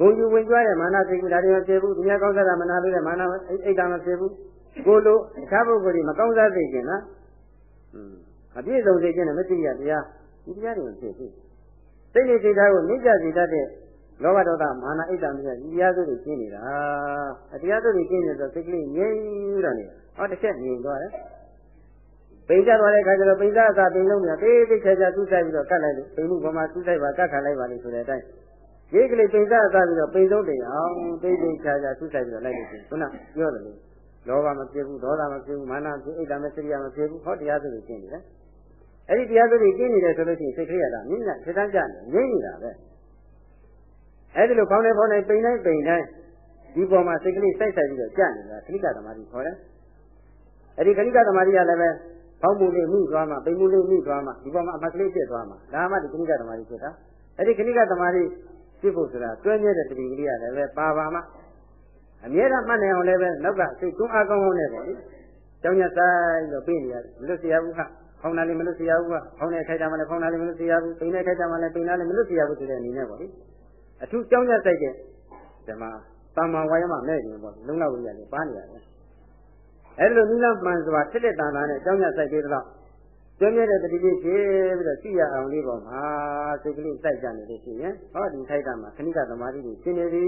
ကိုယ်ယူဝင်ကြွတဲ့မာနစိတ်ကူးဒါတွေမဖြစ်ဘူးသူများကောင်းစားတာမနာလို့တဲ့မာနအိတ်တာမဖြစ်ဘူးကိုလိုအခြားပုဂ္ဂိုလ်တွေမကောင်းစားစေခြင်းလားอืมအပြည့်စုံစေခြင်းနဲ့မသိရတရားဒီတရားတွေမဖြစ်ဘူးစိတ်နဲ့စိတ်သားကိုနှိမ့်ကြစေတတ်တဲ့လောဘဒေါသမာနအိတ်တံမြတ်ဒီတရားစုတွေကျင်းနေတာအတရားစုတွေကျင်းနေဆိုစိတ်ကလေးငြိမ်ပြီးတော့နေတာဟောတစ်ချက်ငြိမ်သွားတယ်ပိန်ကြသွားတဲ့အခါကျတော့ပိန်စားအစာပိန်လုံးများတေးသေးချာချာသူ့ဆိုင်ပြီးတော့ကတ်လိုက်လို့ပိန်မှုပေါ်မှာသူ့ဆိုင်ပါကတ်ခံလိုက်ပါလိမ့်ဆိုတဲ့အတိုင်း ဒီကလေးပိန်စားအစာပြီးတော့ပိန်ဆုံးတယ်အောင်တေးသေးချာချာသူ့ဆိုင်ပြီးတော့လိုက်လို့ရှိရင်ခုနပြောတယ်လို့လောဘမဖြစ်ဘူးဒေါသမဖြစ်ဘူးမာနမဖြစ်အိတ်တမစရိယမဖြစ်ဘူးဟောတရားစုတွေကျင်းနေတယ်အဲ့ဒီတရားစုတွေကျင်းနေတယ်ဆိုလို့ရှိရင်စိတ်ကလေးရတာမြင့်မြတ်ထက်တန်းကြနေငြိမ့်နေတာပဲအဲ့ဒီလိုခေါင်းနဲ့ဖောင်းနဲ့ပိန်တိုင်းပိန်တိုင်းဒီပေါ်မှာစိတ်ကလေးစိုက်ဆိုင်ပြီးတော့ကြာနေတာခဏိကသမာဓိခေါ်တယ်အဲ့ဒီခဏိကသမာဓိကလည်းပဲဖောင်းမှုလေးမှုသွားမှပိန်မှုလေးမှုသွားမှဒီပေါ်မှာအမှတ်ကလေးဖြစ်သွားမှဒါမှဒီခဏိကသမာဓိဖြစ်တာအဲ့ဒီခဏိကသမာဓိ ဖြစ်ဖို့ဆိုတာတွဲမြဲတဲ့တတိကလေးရတယ်ပဲပါပါမှအမြဲတမ်းမှတ်နိုင်အောင်လည်းပဲနောက်ကစိတ်တွန်းအားကောင်းကောင်းနဲ့ပေါ့လေ။ကြောင်ရဆိုင်တော့ပြေးနေရတယ်မလွတ်စရာဘူးဟာ။ခေါင်းနာလေးမလွတ်စရာဘူးဟာ။ခေါင်းနဲ့ထိုက်တာမှလည်းခေါင်းနာလေးမလွတ်စရာဘူး။ပိန်နဲ့ထိုက်တာမှလည်းပိန်နာလေးမလွတ်စရာဘူးဆိုတဲ့အနေနဲ့ပေါ့လေ။အထူးကြောင်ရဆိုင်တဲ့ဓမ္မတာမန်ဝါယမမဲ့နေပေါ့လုံလောက်ဝိညာဉ်လေးပါနေရတယ်။အဲ့လိုနိလမှန်စွာထက်တဲ့တန်တာနဲ့ကြောင်ရဆိုင်သေးတော့ ကျွမ်းမြဲတဲ့တတိပိဖြစ်ပြီးတော့ရှိရအောင်လေးပေါ်မှာစိတ်ကလေးစိုက်ကြနေလို့ရှိရင်ဟောဒီထိုက်တာမှာခဏိကသမာဓိကိုရှင်းနေပြီ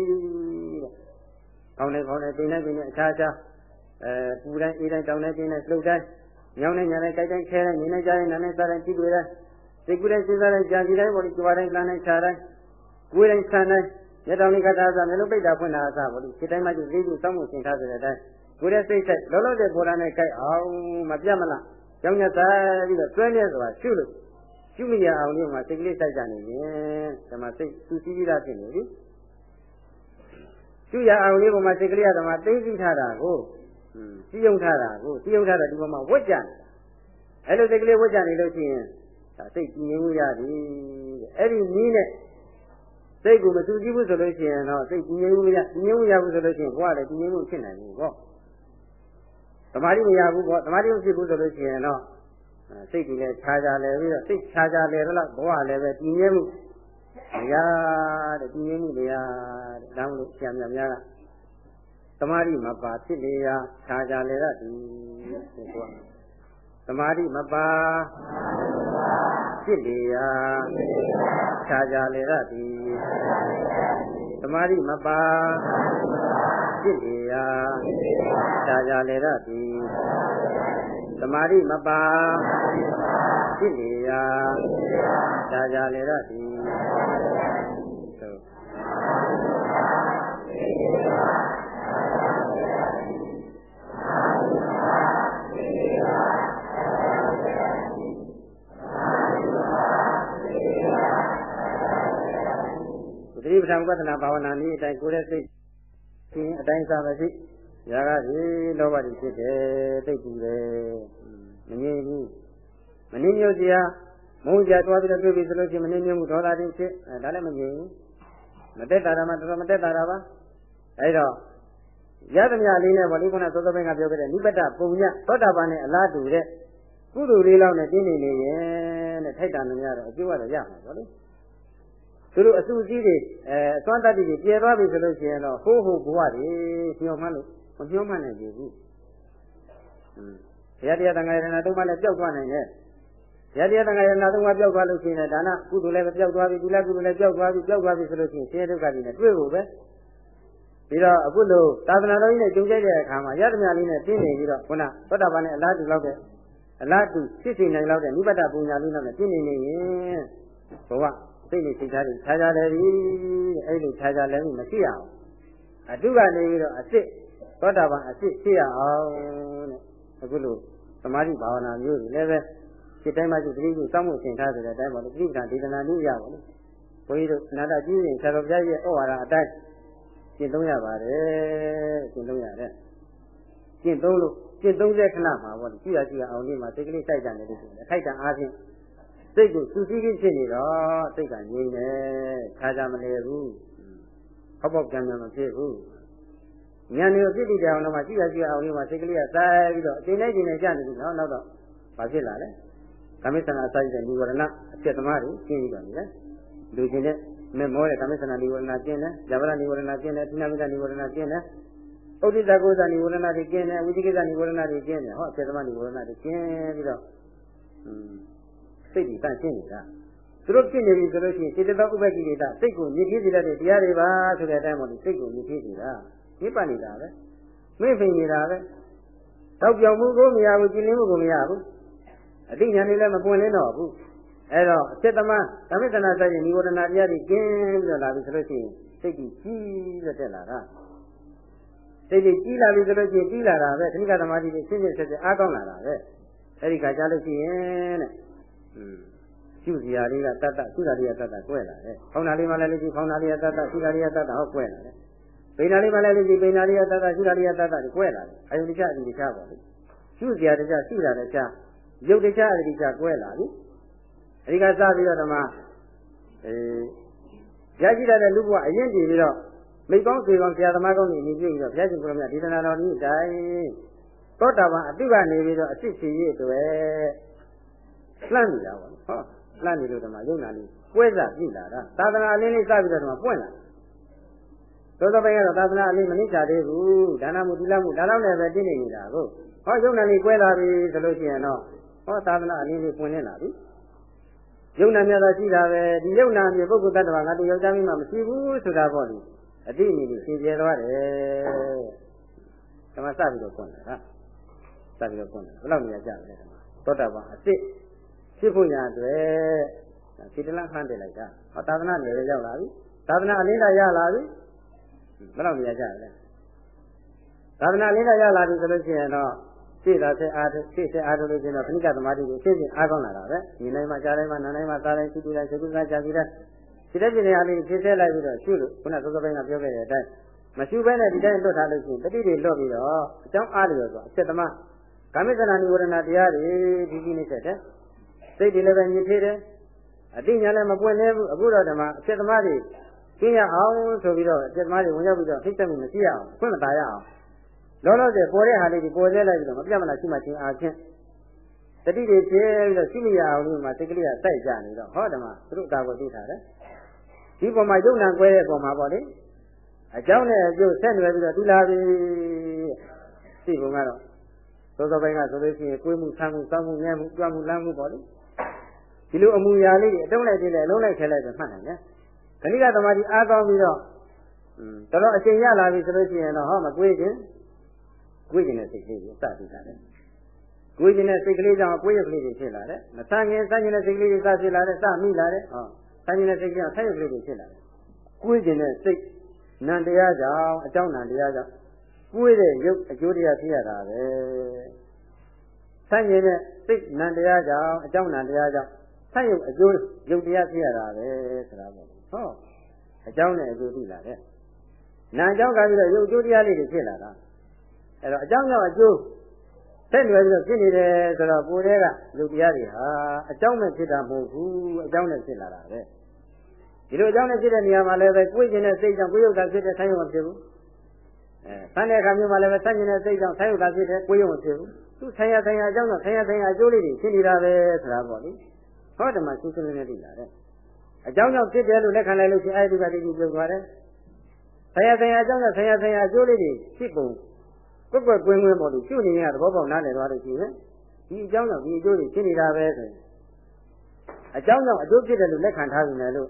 တဲ့။ကောင်းနေကောင်းနေပိနေပိနေအခြားခြားအဲပူတိုင်းအေးတိုင်းတောင်းတိုင်းပြင်းတိုင်းလှုပ်တိုင်းညောင်းနေညာတိုင်းကြိုက်တိုင်းခဲတိုင်းနေနေကြတိုင်းနာနေစားတိုင်းကြည့်တွေ့တိုင်းစိတ်ကူးတိုင်းစဉ်းစားတိုင်းကြာကြည့်တိုင်းပေါ်ဒီကြွားတိုင်းလှမ်းတိုင်းခြားတိုင်းကိုယ်တိုင်းဆန်တိုင်းမျက်တောင်လေးကထားစားမျိုးလုံးပိတ်တာဖွင့်တာအစားပေါ့လေစိတ်တိုင်းမှကျလေးခုစောင့်မှုသင်ထားဆိုတဲ့အတိုင်းကိုယ်ရဲ့စိတ်ဆိုင်လောလောဆယ်ပေါ်တာနဲ့ကြိုက်အောင်မပြတ်မလား ကြောင်းညက်စားပြီးတော့တွဲနေဆိုတာရှုလို့ရှုမိရအောင်လို့မှစိတ်ကလေးစိုက်ကြနေရင်ဓမ္မစိတ်သူစည်းပြီးသားဖြစ်နေပြီရှုရအောင်လေးပေါ်မှာစိတ်ကလေးကဓမ္မသိသိထားတာကိုစီယုံထားတာကိုစီယုံထားတာဒီပေါ်မှာဝတ်ကြနေတာအဲ့လိုစိတ်ကလေးဝတ်ကြနေလို့ရှိရင်ဒါစိတ်ကြည်ငြိမ်မှုရပြီတဲ့အဲ့ဒီနည်းနဲ့စိတ်ကိုမသူကြည့်ဘူးဆိုလို့ရှိရင်တော့စိတ်ကြည်ငြိမ်မှုမရကြည်ငြိမ်မှုရဘူးဆိုလို့ရှိရင်ဘဝလည်းကြည်ငြိမ်မှုဖြစ်နိုင်ဘူးပေါ့ သမာဓိမရဘူးပေါ့သမာဓိမဖြစ်ဘူးဆိုလို့ရှိရင်တော့စိတ်ကြီးလည်းခြားကြလဲပြီးတော့စိတ်ခြားကြလဲတော့ဘဝလည်းပဲကြည်ငြိမ်မှုမရတဲ့ကြည်ငြိမ်မှုမရတဲ့ဒါမှမဟုတ်ဆရာများများကသမာဓိမပါဖြစ်လေရာခြားကြလဲရသည်ဆိုတော့သမာဓိမပါဖြစ်လေရာခြားကြလေရသည်သမာဓိမပါ ဖြစ်လေရာခြားကြလေရသည်သမာဓိမပါဖြစ်လေရာခြားကြလေရသည်သတိပဋ္ဌာန်ဝိပဿနာဘာဝနာနည်းအတိုင်းကိုယ်ရဲ့စိတ် ရှင်အတိုင်းစားမရှိຢာကဒီလောဘတွေဖြစ်တယ်တိတ်ပူတယ်မငြိမ်ဘူးမငြိမ်မျိုးစရာမုန်းကြသွားပြီးတော့တွေ့ပြီဆိုလို့ရှိရင်မနှင်းမြမှုဒေါသတွေဖြစ်အဲဒါလည်းမငြိမ်ဘူးမတက်တာမှတော်တော်မတက်တာပါအဲဒါရသမျှလေးနဲ့ဗောလေခုနသောသောပိုင်းကပြောခဲ့တဲ့နိဗ္ဗတပုံညသောတာပန်နဲ့အလားတူတဲ့ကုသိုလ်လေးလောက်နဲ့တင်းနေနေရင်တဲ့ထိုက်တာမများတော့အကျိုးကတော့ရမှာဗောလေ သူတို့အစုစည်းတွေအဲအစွမ်းတတ္တိတွေပြဲသွားပြီဆိုလို့ရှိရင်တော့ဟိုးဟိုးဘဝတွေညှော်မှန်းလို့မညှော်မှန်းနိုင်ဘူးဟွန်းဘုရားတရားတန်ခါရဏတုံးမှလည်းပျောက်သွားနိုင်တယ်ဘုရားတရားတန်ခါရဏတုံးမှပျောက်သွားလို့ရှိရင်ဒါနကုသိုလ်လည်းပျောက်သွားပြီကုလကုသိုလ်လည်းပျောက်သွားပြီပျောက်သွားပြီဆိုလို့ရှိရင်ဆင်းရဲဒုက္ခတွေနဲ့တွေ့ဖို့ပဲပြီးတော့အခုလိုသာသနာတော်ကြီးနဲ့ကြုံကြတဲ့အခါမှာရသမျှလေးနဲ့တင်းနေပြီးတော့ခုနသောတာပန်နဲ့အလားတူလောက်တဲ့အလားတူဖြစ်စီနိုင်လောက်တဲ့နိဗ္ဗာန်ပူညာလေးနဲ့တင်းနေနေရင်ဘဝ စိတ်နဲ့စိတ်ထားတွေခြားခြားလဲပြီအဲ့လိုခြားခြားလဲမှုမရှိရအောင်အတုကနေပြီးတော့အစ်စ်သောတာပန်အစ်စ်ဖြစ်ရအောင်တဲ့အခုလိုသမာဓိဘာဝနာမျိုးတွေလည်းပဲစိတ်တိုင်းမှစိတ်ကလေးကိုစောင့်မှုသင်ထားတဲ့အတိုင်းပါလို့ပြိပ္ပံဒေသနာနည်းရပါလို့ဘုန်းကြီးတို့အနာတကြီးရင်ဆရာတော်ဘုရားရဲ့ဩဝါဒအတိုင်းကျင့်သုံးရပါတယ်ကျင့်သုံးရတယ်ကျင့်သုံးလို့ကျင့်သုံးတဲ့ခဏမှာပေါ့ကြည့်ရကြည့်ရအောင်ဒီမှာစိတ်ကလေးတိုက်ကြတယ်လို့ဆိုတယ်ထိုက်တန်အားဖြင့် စိတ်ကိုစူးစီးခြင်းဖြစ်နေတော့စိတ်ကငြိမ်နေခါကြမလဲဘူးဟောပေါက်ကြံကြံမဖြစ်ဘူးဉာဏ်မျိုးသိတိတရားအောင်တော့မှရှိရရှိရအောင်လေးမှစိတ်ကလေးကစိုက်ပြီးတော့အတင်လိုက်တင်နေကြနေပြီနော်နောက်တော့ဘာဖြစ်လာလဲကမိသနာစိုက်တဲ့နိဝရဏအဖြစ်သမားတွေရှင်းပြီးတော့လေလူချင်းတဲ့မေမောတဲ့ကမိသနာနိဝရဏရှင်းတယ်ဇဗရနိဝရဏရှင်းတယ်သီနာမိတနိဝရဏရှင်းတယ်ဥဒိတကုသနိဝရဏတွေကျင်းတယ်ဝိသိကိစ္စနိဝရဏတွေကျင်းတယ်ဟောအဖြစ်သမားနိဝရဏတွေကျင်းပြီးတော့ စိတ်ဒီတန့်ရှင်းနေတာသူတို့ဖြစ်နေပြီဆိုလို့ရှိရင်စေတသောဥပ္ပကိလေသာစိတ်ကိုမြင့်ပြည့်စေတဲ့တရားတွေပါဆိုတဲ့အတိုင်းပေါ့ဒီစိတ်ကိုမြင့်ပြည့်စေတာမြင့်ပတ်နေတာပဲမိဖိန်နေတာပဲတောက်ပြောင်မှုကိုမရဘူးကျင်လင်းမှုကိုမရဘူးအတိညာနေလည်းမပွင့်လင်းတော့ဘူးအဲ့တော့အချက်သမားဓမ္မတနာစိုက်ရင်និဝရဏတရားတွေကျင်းပြီးတော့လာပြီဆိုလို့ရှိရင်စိတ်ကြီးကြီးလက်တက်လာတာစိတ်ကြီးကြီးလာပြီဆိုလို့ရှိရင်ကြီးလာတာပဲခဏကသမာဓိတွေရှင်းရှင်းဆက်ဆက်အားကောင်းလာတာပဲအဲ့ဒီခါကျလို့ရှိရင်တဲ့ ရှုစရာလေးကတတ်တရှုတာလေးကတတ်တကွဲလာတယ်။ဖောင်းတာလေးမှလည်းလေးကြီးဖောင်းတာလေးကတတ်တရှုတာလေးကတတ်တဟောကွဲလာတယ်။ပိန်တာလေးမှလည်းလေးကြီးပိန်တာလေးကတတ်တရှုတာလေးကတတ်တကွဲလာတယ်။အယုံတရားအဒီတရားပါလေ။ရှုစရာတရားရှုတာတရားရုပ်တရားအဒီတရားကွဲလာပြီ။အဲဒီကစပြီးတော့ဓမ္မအဲရရှိတဲ့လူဘဝအရင်ကြည့်ပြီးတော့မိကောင်းစေကောင်းဆရာသမားကောင်းတွေနေပြီးတော့ဘုရားရှင်ကိုရမြတ်ဒေသနာတော်ကြီးတိုင်းသောတာပန်အတုကနေပြီးတော့အစ်စ်စီရည်တွေ လှမ်းနေတာပေါ့ဟောလှမ်းနေလို့ဓမ္မယုံနာလေးပွဲစားပြလာတာသာသနာအလင်းလေးစပြီးတော့ဓမ္မပွင့်လာသောသောပိုင်းကတော့သာသနာအလင်းမနစ်ချသေးဘူးဒါနမှုသီလမှုဒါတော့လည်းပဲတည်နေနေတာကိုဟောယုံနာလေးပွဲလာပြီဆိုလို့ရှိရင်တော့ဟောသာသနာအလင်းလေးပွင့်နေလာပြီယုံနာများသာရှိတာပဲဒီယုံနာမြေပုဂ္ဂိုလ်တ attva ငါတို့ယောက်ျားမင်းမမရှိဘူးဆိုတာပေါ့လေအတိအမြင်ကြီးသင်ကျဲသွားတယ်ဓမ္မစပြီးတော့ပွင့်လာတာစပြီးတော့ပွင့်လာဘယ်လောက်နေရာကြလဲဓမ္မသောတာပန်အစ်စ် ဖြစ်ဖို့ညာအတွက်စိတ္တလခန့်တက်လိုက်တာဟောသာသနာနယ်ရောက်လာပြီသာသနာအလင်းလာရလာပြီဘယ်လောက်နေရာကြလဲသာသနာအလင်းလာရလာပြီဆိုလို့ရှိရင်တော့စိတ်သာဆက်အားထုတ်စိတ်ဆက်အားထုတ်လို့ရှိရင်တော့ခဏကသမာဓိကိုရှင်းရှင်းအားကောင်းလာတာပဲညီနိုင်မှကြားတိုင်းမှနားတိုင်းမှစားတိုင်းရှိပြီးတိုင်းရှိပြီးတိုင်းကြားပြီးတိုင်းစိတ္တပညာလေးဖြည့်ဆဲလိုက်ပြီးတော့ရှုလို့ခုနသောသောပိုင်းကပြောခဲ့တဲ့အတိုင်းမရှုဘဲနဲ့ဒီတိုင်းလွတ်ထားလို့ရှိရင်တတိတွေလွတ်ပြီးတော့အကြောင်းအားလျော်ဆိုအချက်သမားကာမိသနာနိဝရဏတရားတွေဒီကြီးနေချက်တဲ့ စိတ်တွေလည်းပဲညစ်သေးတယ်အတိညာလည်းမပွင့်သေးဘူးအခုတော့ဓမ္မအဖြစ်သမားတွေကျင့်ရအောင်ဆိုပြီးတော့အဖြစ်သမားတွေဝင်ရောက်ပြီးတော့ထိတ်ဆက်မှုမရှိရအောင်ဖွင့်မသားရအောင်လောလောဆယ်ပေါ်တဲ့ဟာလေးကိုပေါ်သေးလိုက်ပြီးတော့မပြတ်မလားရှိမှချင်းအားဖြင့်တတိတွေပြဲပြီးတော့ရှိမိရအောင်လို့မှစိတ်ကလေးကစိုက်ကြနေတော့ဟောဓမ္မသူတို့တာကိုသိထားတယ်ဒီပုံမှာယုံနာကွဲတဲ့ပုံမှာပေါ့လေအကြောင်းနဲ့အကျိုးဆက်နွယ်ပြီးတော့တူလာပြီသိပုံကတော့သောသောပိုင်းကဆိုလို့ရှိရင်ကိုယ်မှုဆမ်းမှုစောင်းမှုညံ့မှုကြွမှုလမ်းမှုပေါ့လေ ဒီလိုအမူအရာလေးတွေအတုံးလိုက်သေးတယ်အလုံးလိုက်ခဲလိုက်ပဲမှတ်နိုင်တယ်ခဏကသမာဓိအားကောင်းပြီးတော့တော်တော်အချိန်ရလာပြီဆိုလို့ရှိရင်တော့ဟောမကွေးခြင်းကွေးခြင်းတဲ့စိတ်ကလေးကိုစပြီးတာလေကွေးခြင်းတဲ့စိတ်ကလေးကြောင့်ကွေးရကလေးတွေဖြစ်လာတယ်မဆန်းခင်ဆန်းခြင်းတဲ့စိတ်ကလေးတွေစဖြစ်လာတယ်စမိလာတယ်ဟောဆန်းခြင်းတဲ့စိတ်ကြောင့်ဆက်ရကလေးတွေဖြစ်လာတယ်ကွေးခြင်းတဲ့စိတ်နံတရားကြောင့်အကြောင်းနံတရားကြောင့်ကွေးတဲ့ရုပ်အကျိုးတရားဖြစ်ရတာပဲဆန့်ကျင်တဲ့စိတ်နံတရားကြောင့်အကြောင်းနံတရားကြောင့် ဆန့်ရုပ်အကျိုးရုပ်တရားဖြစ်ရတာပဲဆိုတာပေါ့ဟောအကြောင်းနဲ့အကျိုးသိလာတဲ့နာအကြောင်းကပြီးတော့ရုပ်အကျိုးတရားလေးတွေဖြစ်လာတာအဲ့တော့အကြောင်းကြောင့်အကျိုးဆက်နွယ်ပြီးတော့ဖြစ်နေတယ်ဆိုတော့ကိုယ်တည်းကလူတရားတွေဟာအကြောင်းနဲ့ဖြစ်တာမဟုတ်ဘူးအကြောင်းနဲ့ဖြစ်လာတာပဲဒီလိုအကြောင်းနဲ့ဖြစ်တဲ့နေရာမှာလည်းပဲကိုယ်ကျင်တဲ့စိတ်ကြောင့်ကိုယ်ရုပ်သာဖြစ်တဲ့ဆိုင်ရုံမဖြစ်ဘူးအဲဆန်းတဲ့အခါမျိုးမှာလည်းပဲဆန်းကျင်တဲ့စိတ်ကြောင့်ဆိုင်ရုံသာဖြစ်တဲ့ကိုယ်ရုံမဖြစ်ဘူးသူဆိုင်ရဆိုင်ရအကြောင်းကြောင့်ဆိုင်ရဆိုင်ရအကျိုးလေးတွေဖြစ်နေတာပဲဆိုတာပေါ့လေ ဟောဓမ္မရှင်းရှင်းလင်းလင်းသိလာတယ်အကြောင်းကြောင့်ဖြစ်တယ်လို့လက်ခံလိုက်လို့ရှိရင်အဲဒီကတည်းကပြုတ်သွားတယ်ဆရာဆရာအကြောင်းနဲ့ဆရာဆရာအကျိုးလေးတွေဖြစ်ပုံကွက်ကွက်ကွင်းကွင်းပေါ်လို့ရှုနေရသဘောပေါက်နားလည်သွားလို့ရှိရင်ဒီအကြောင်းကြောင့်ဒီအကျိုးတွေဖြစ်နေတာပဲဆိုရင်အကြောင်းကြောင့်အကျိုးဖြစ်တယ်လို့လက်ခံထားပြီလေလို့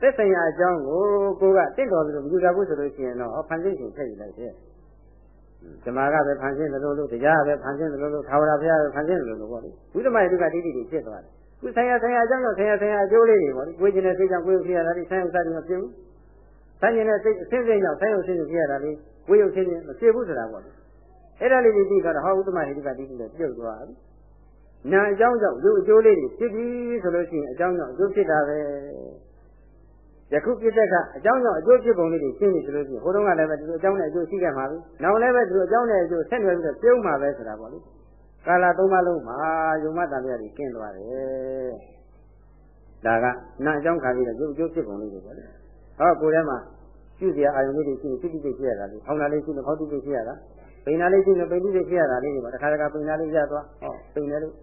သက်ဆိုင်ရာအကြောင်းကိုကိုကတင့်တော်ပြီးတော့မယူတာဘူးဆိုလို့ရှိရင်တော့ဖန်ဆင်းရှင်ထည့်ယူလိုက်တယ်ဓမ္မကပဲဖန်ဆင်းတယ်လို့လို့တရားပဲဖန်ဆင်းတယ်လို့လို့သာဝရဘုရားပဲဖန်ဆင်းတယ်လို့လို့ပေါ့လေဝိသမယတုကတိတိတွေဖြစ်သွားတယ် ခုဆရာဆရာအကြောင်းကြောင့်ဆရာဆရာအကျိုးလေးတွေပေါ့လေကိုယ်ကျင်တဲ့စိတ်ကြောင့်ကိုယ်ဖြစ်ရတာဒီဆရာဥစ္စာတွေမဖြစ်ဘူးဆန်းကျင်တဲ့စိတ်အဆင်းစိတ်ကြောင့်ဆရာဥစ္စာတွေဖြစ်ရတာလေကိုယ်ရုပ်ချင်းချင်းမဖြစ်ဘူးဆိုတာပေါ့လေအဲ့ဒါလေးတွေသိတော့ဟောဥတ္တမဟိတကတိတိလည်းပြုတ်သွားပြီနာအကြောင်းကြောင့်ရုပ်အကျိုးလေးတွေဖြစ်ပြီဆိုလို့ရှိရင်အကြောင်းကြောင့်အကျိုးဖြစ်တာပဲယခုပြစ်တဲ့ကအကြောင်းကြောင့်အကျိုးဖြစ်ပုံလေးတွေရှင်းပြီဆိုလို့ရှိရင်ဟိုတုန်းကလည်းပဲဒီလိုအကြောင်းနဲ့အကျိုးရှိခဲ့မှာပြီနောက်လည်းပဲဒီလိုအကြောင်းနဲ့အကျိုးဆက်နွယ်ပြီးတော့ပြုံးမှာပဲဆိုတာပေါ့လေ ကာလသုံးပါးလုံးမှာယုံမတန်ပြကြီးကျင်းသွားတယ်ဒါကနာအကြောင်းခံပြီးတော့ရုပ်အကျိုးဖြစ်ပုံလေးတွေပေါ့လေဟောကိုယ်ထဲမှာပြုစရာအာယုန်လေးတွေရှိရင်တိတိကျကျဖြစ်ရတာလေအောင်းတာလေးရှိရင်ခေါင်းတိတိကျဖြစ်ရတာပိန်နာလေးရှိရင်ပိန်တိတိကျဖြစ်ရတာလေးတွေပေါ့တခါတခါပိန်နာလေးရသွားဟောပိန်နေလို့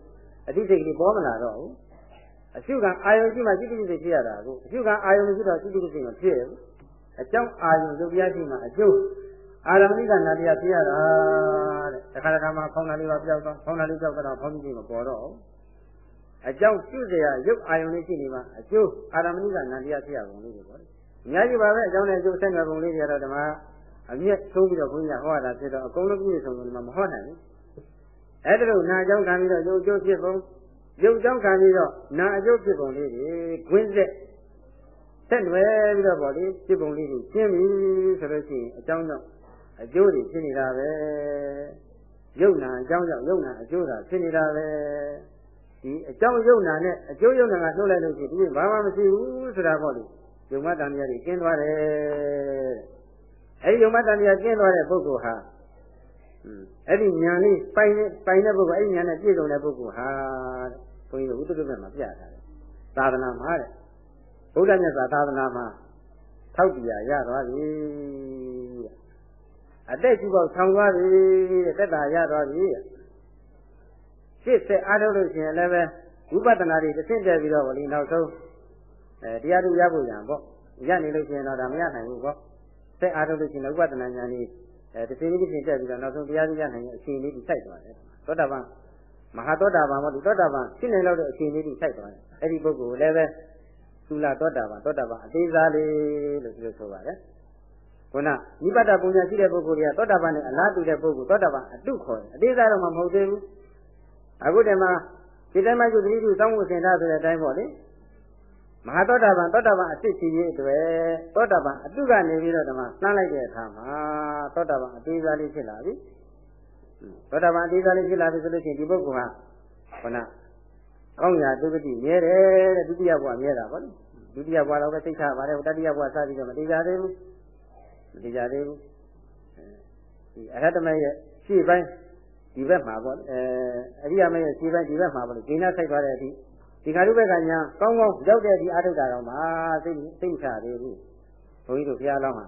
အတိစိတ်ကလေးပေါ်မလာတော့ဘူးအရှုခံအာယုန်ရှိမှတိတိကျကျဖြစ်ရတာကိုအရှုခံအာယုန်မရှိတော့တိတိကျကျမဖြစ်ဘူးအကြောင်းအာယုန်ရုပ်ပြားရှိမှအကျိုးအာရမဏိကနာတရားဖြစ်ရတာတဲ့တ ခါတခါမှခေါင်းနာလေးပါပြောက်သွားခေါင်းနာလေးပြောက်တော့ခေါင်းကြီးမပေါ်တော့အကြောင်းပြုစရာရုပ်အာယုန်လေးရှိနေမှအကျိုးအာရမဏိကနာတရားဖြစ်ရပုံလေးတွေပေါ့အများကြီးပါပဲအကြောင်းနဲ့အကျိုးဆက်နွယ်ပုံလေးတွေကတော့ဓမ္မအမြင့်သုံးပြီးတော့ဘုန်းကြီးဟောတာဖြစ်တော့အကုန်လုံးပြည့်စုံတယ်မဟောနိုင်ဘူးအဲ့ဒါလို့နာအကြောင်းခံပြီးတော့ရုပ်အကျိုးဖြစ်ပုံရုပ်အကြောင်းခံပြီးတော့နာအကျိုးဖြစ်ပုံလေးတွေခွင်းဆက်ဆက်နွယ်ပြီးတော့ဗောလေဖြစ်ပုံလေးတွေရှင်းပြီဆိုလို့ရှိရင်အကြောင်းကြောင့်အကျိုးတွေဖြစ်နေတာပဲ ရုပ်နာအကြောင်းကြောင့်ရုပ်နာအကျိုးသာဖြစ်နေတာပဲဒီအကြောင်းရုပ်နာနဲ့အကျိုးရုပ်နာကနှုတ်လိုက်လို့ရှိရင်ဒီဘာမှမရှိဘူးဆိုတာပေါ့လေယုံမတန်တရားတွေကျင်းသွားတယ်အဲဒီယုံမတန်တရားကျင်းသွားတဲ့ပုဂ္ဂိုလ်ဟာအဲ့ဒီဉာဏ်လေးပိုင်တဲ့ပိုင်တဲ့ပုဂ္ဂိုလ်အဲ့ဒီဉာဏ်နဲ့ပြည့်စုံတဲ့ပုဂ္ဂိုလ်ဟာဘုန်းကြီးတို့ဥဒ္ဓကမှာပြထားတယ်သာသနာမှာတဲ့ဘုရားမြတ်စွာသာသနာမှာထောက်တရားရသွားပြီတဲ့ အသက်ကြီးပေါက်ဆောင်သွားပြီတဲ့တက်တာရသွားပြီရှစ်ဆက်အားထုတ်လို့ရှိရင်လည်းပဲဝိပဿနာတွေတစ်ဆင့်တက်ပြီးတော့ဗောလေနောက်ဆုံးအဲတရားသူရဖို့ရံပေါ့ရနေလို့ရှိရင်တော့ဒါမရနိုင်ဘူးပေါ့ဆက်အားထုတ်လို့ရှိရင်ဥပဒနာဉာဏ်ကြီးအဲတစ်ချိန်တစ်ချိန်တက်ပြီးတော့နောက်ဆုံးတရားသူရနိုင်ရဲ့အခြေအနေကြီးစိုက်သွားတယ်သောတာပန်မဟာသောတာပန်မို့ဒီသောတာပန်ဖြစ်နေလို့တဲ့အခြေအနေကြီးစိုက်သွားတယ်အဲ့ဒီပုဂ္ဂိုလ်လည်းပဲသုလသောတာပန်သောတာပန်အသေးစားလေးလို့ဒီလိုဆိုပါတယ် ခုနနိဗ္ဗာန်ပူညာရှိတဲ့ပုဂ္ဂိုလ်တွေကသောတာပန်နဲ့အလားတူတဲ့ပုဂ္ဂိုလ်သောတာပန်အတုခေါ်တယ်အသေးစားတော့မှမဟုတ်သေးဘူးအခုတည်းမှာဒီတိုင်းမှကျုပ်တိတိတောင်းဖို့စင်ထားဆိုတဲ့အတိုင်းပေါ့လေမဟာသောတာပန်သောတာပန်အစ်စ်ရှိရေးအတွက်သောတာပန်အတုကနေပြီးတော့ဓမ္မနှမ်းလိုက်တဲ့အခါမှာသောတာပန်အသေးစားလေးဖြစ်လာပြီသောတာပန်အသေးစားလေးဖြစ်လာပြီဆိုလို့ရှိရင်ဒီပုဂ္ဂိုလ်ဟာခုနကောင်းရာဒုက္ခတိမြဲတယ်တဲ့ဒုတိယဘဝမြဲတာပေါ့လေဒုတိယဘဝတော့ပဲသိချပါတယ်တတိယဘဝစပြီးတော့မသိကြသေးဘူး မသိကြသေးဘူးဒီအရဟတမရဲ့ရှေ့ပိုင်းဒီဘက်မှာပေါ့အဲအရိယာမရဲ့ရှေ့ပိုင်းဒီဘက်မှာပေါ့လေဒိနာဆိုင်သွားတဲ့အထိဒီခါရုဘက်ကညာကောင်းကောင်းရောက်တဲ့ဒီအာထုတာတော်မှာသိသိချသေးဘူးဘုန်းကြီးတို့ဘုရားလောင်းမှာ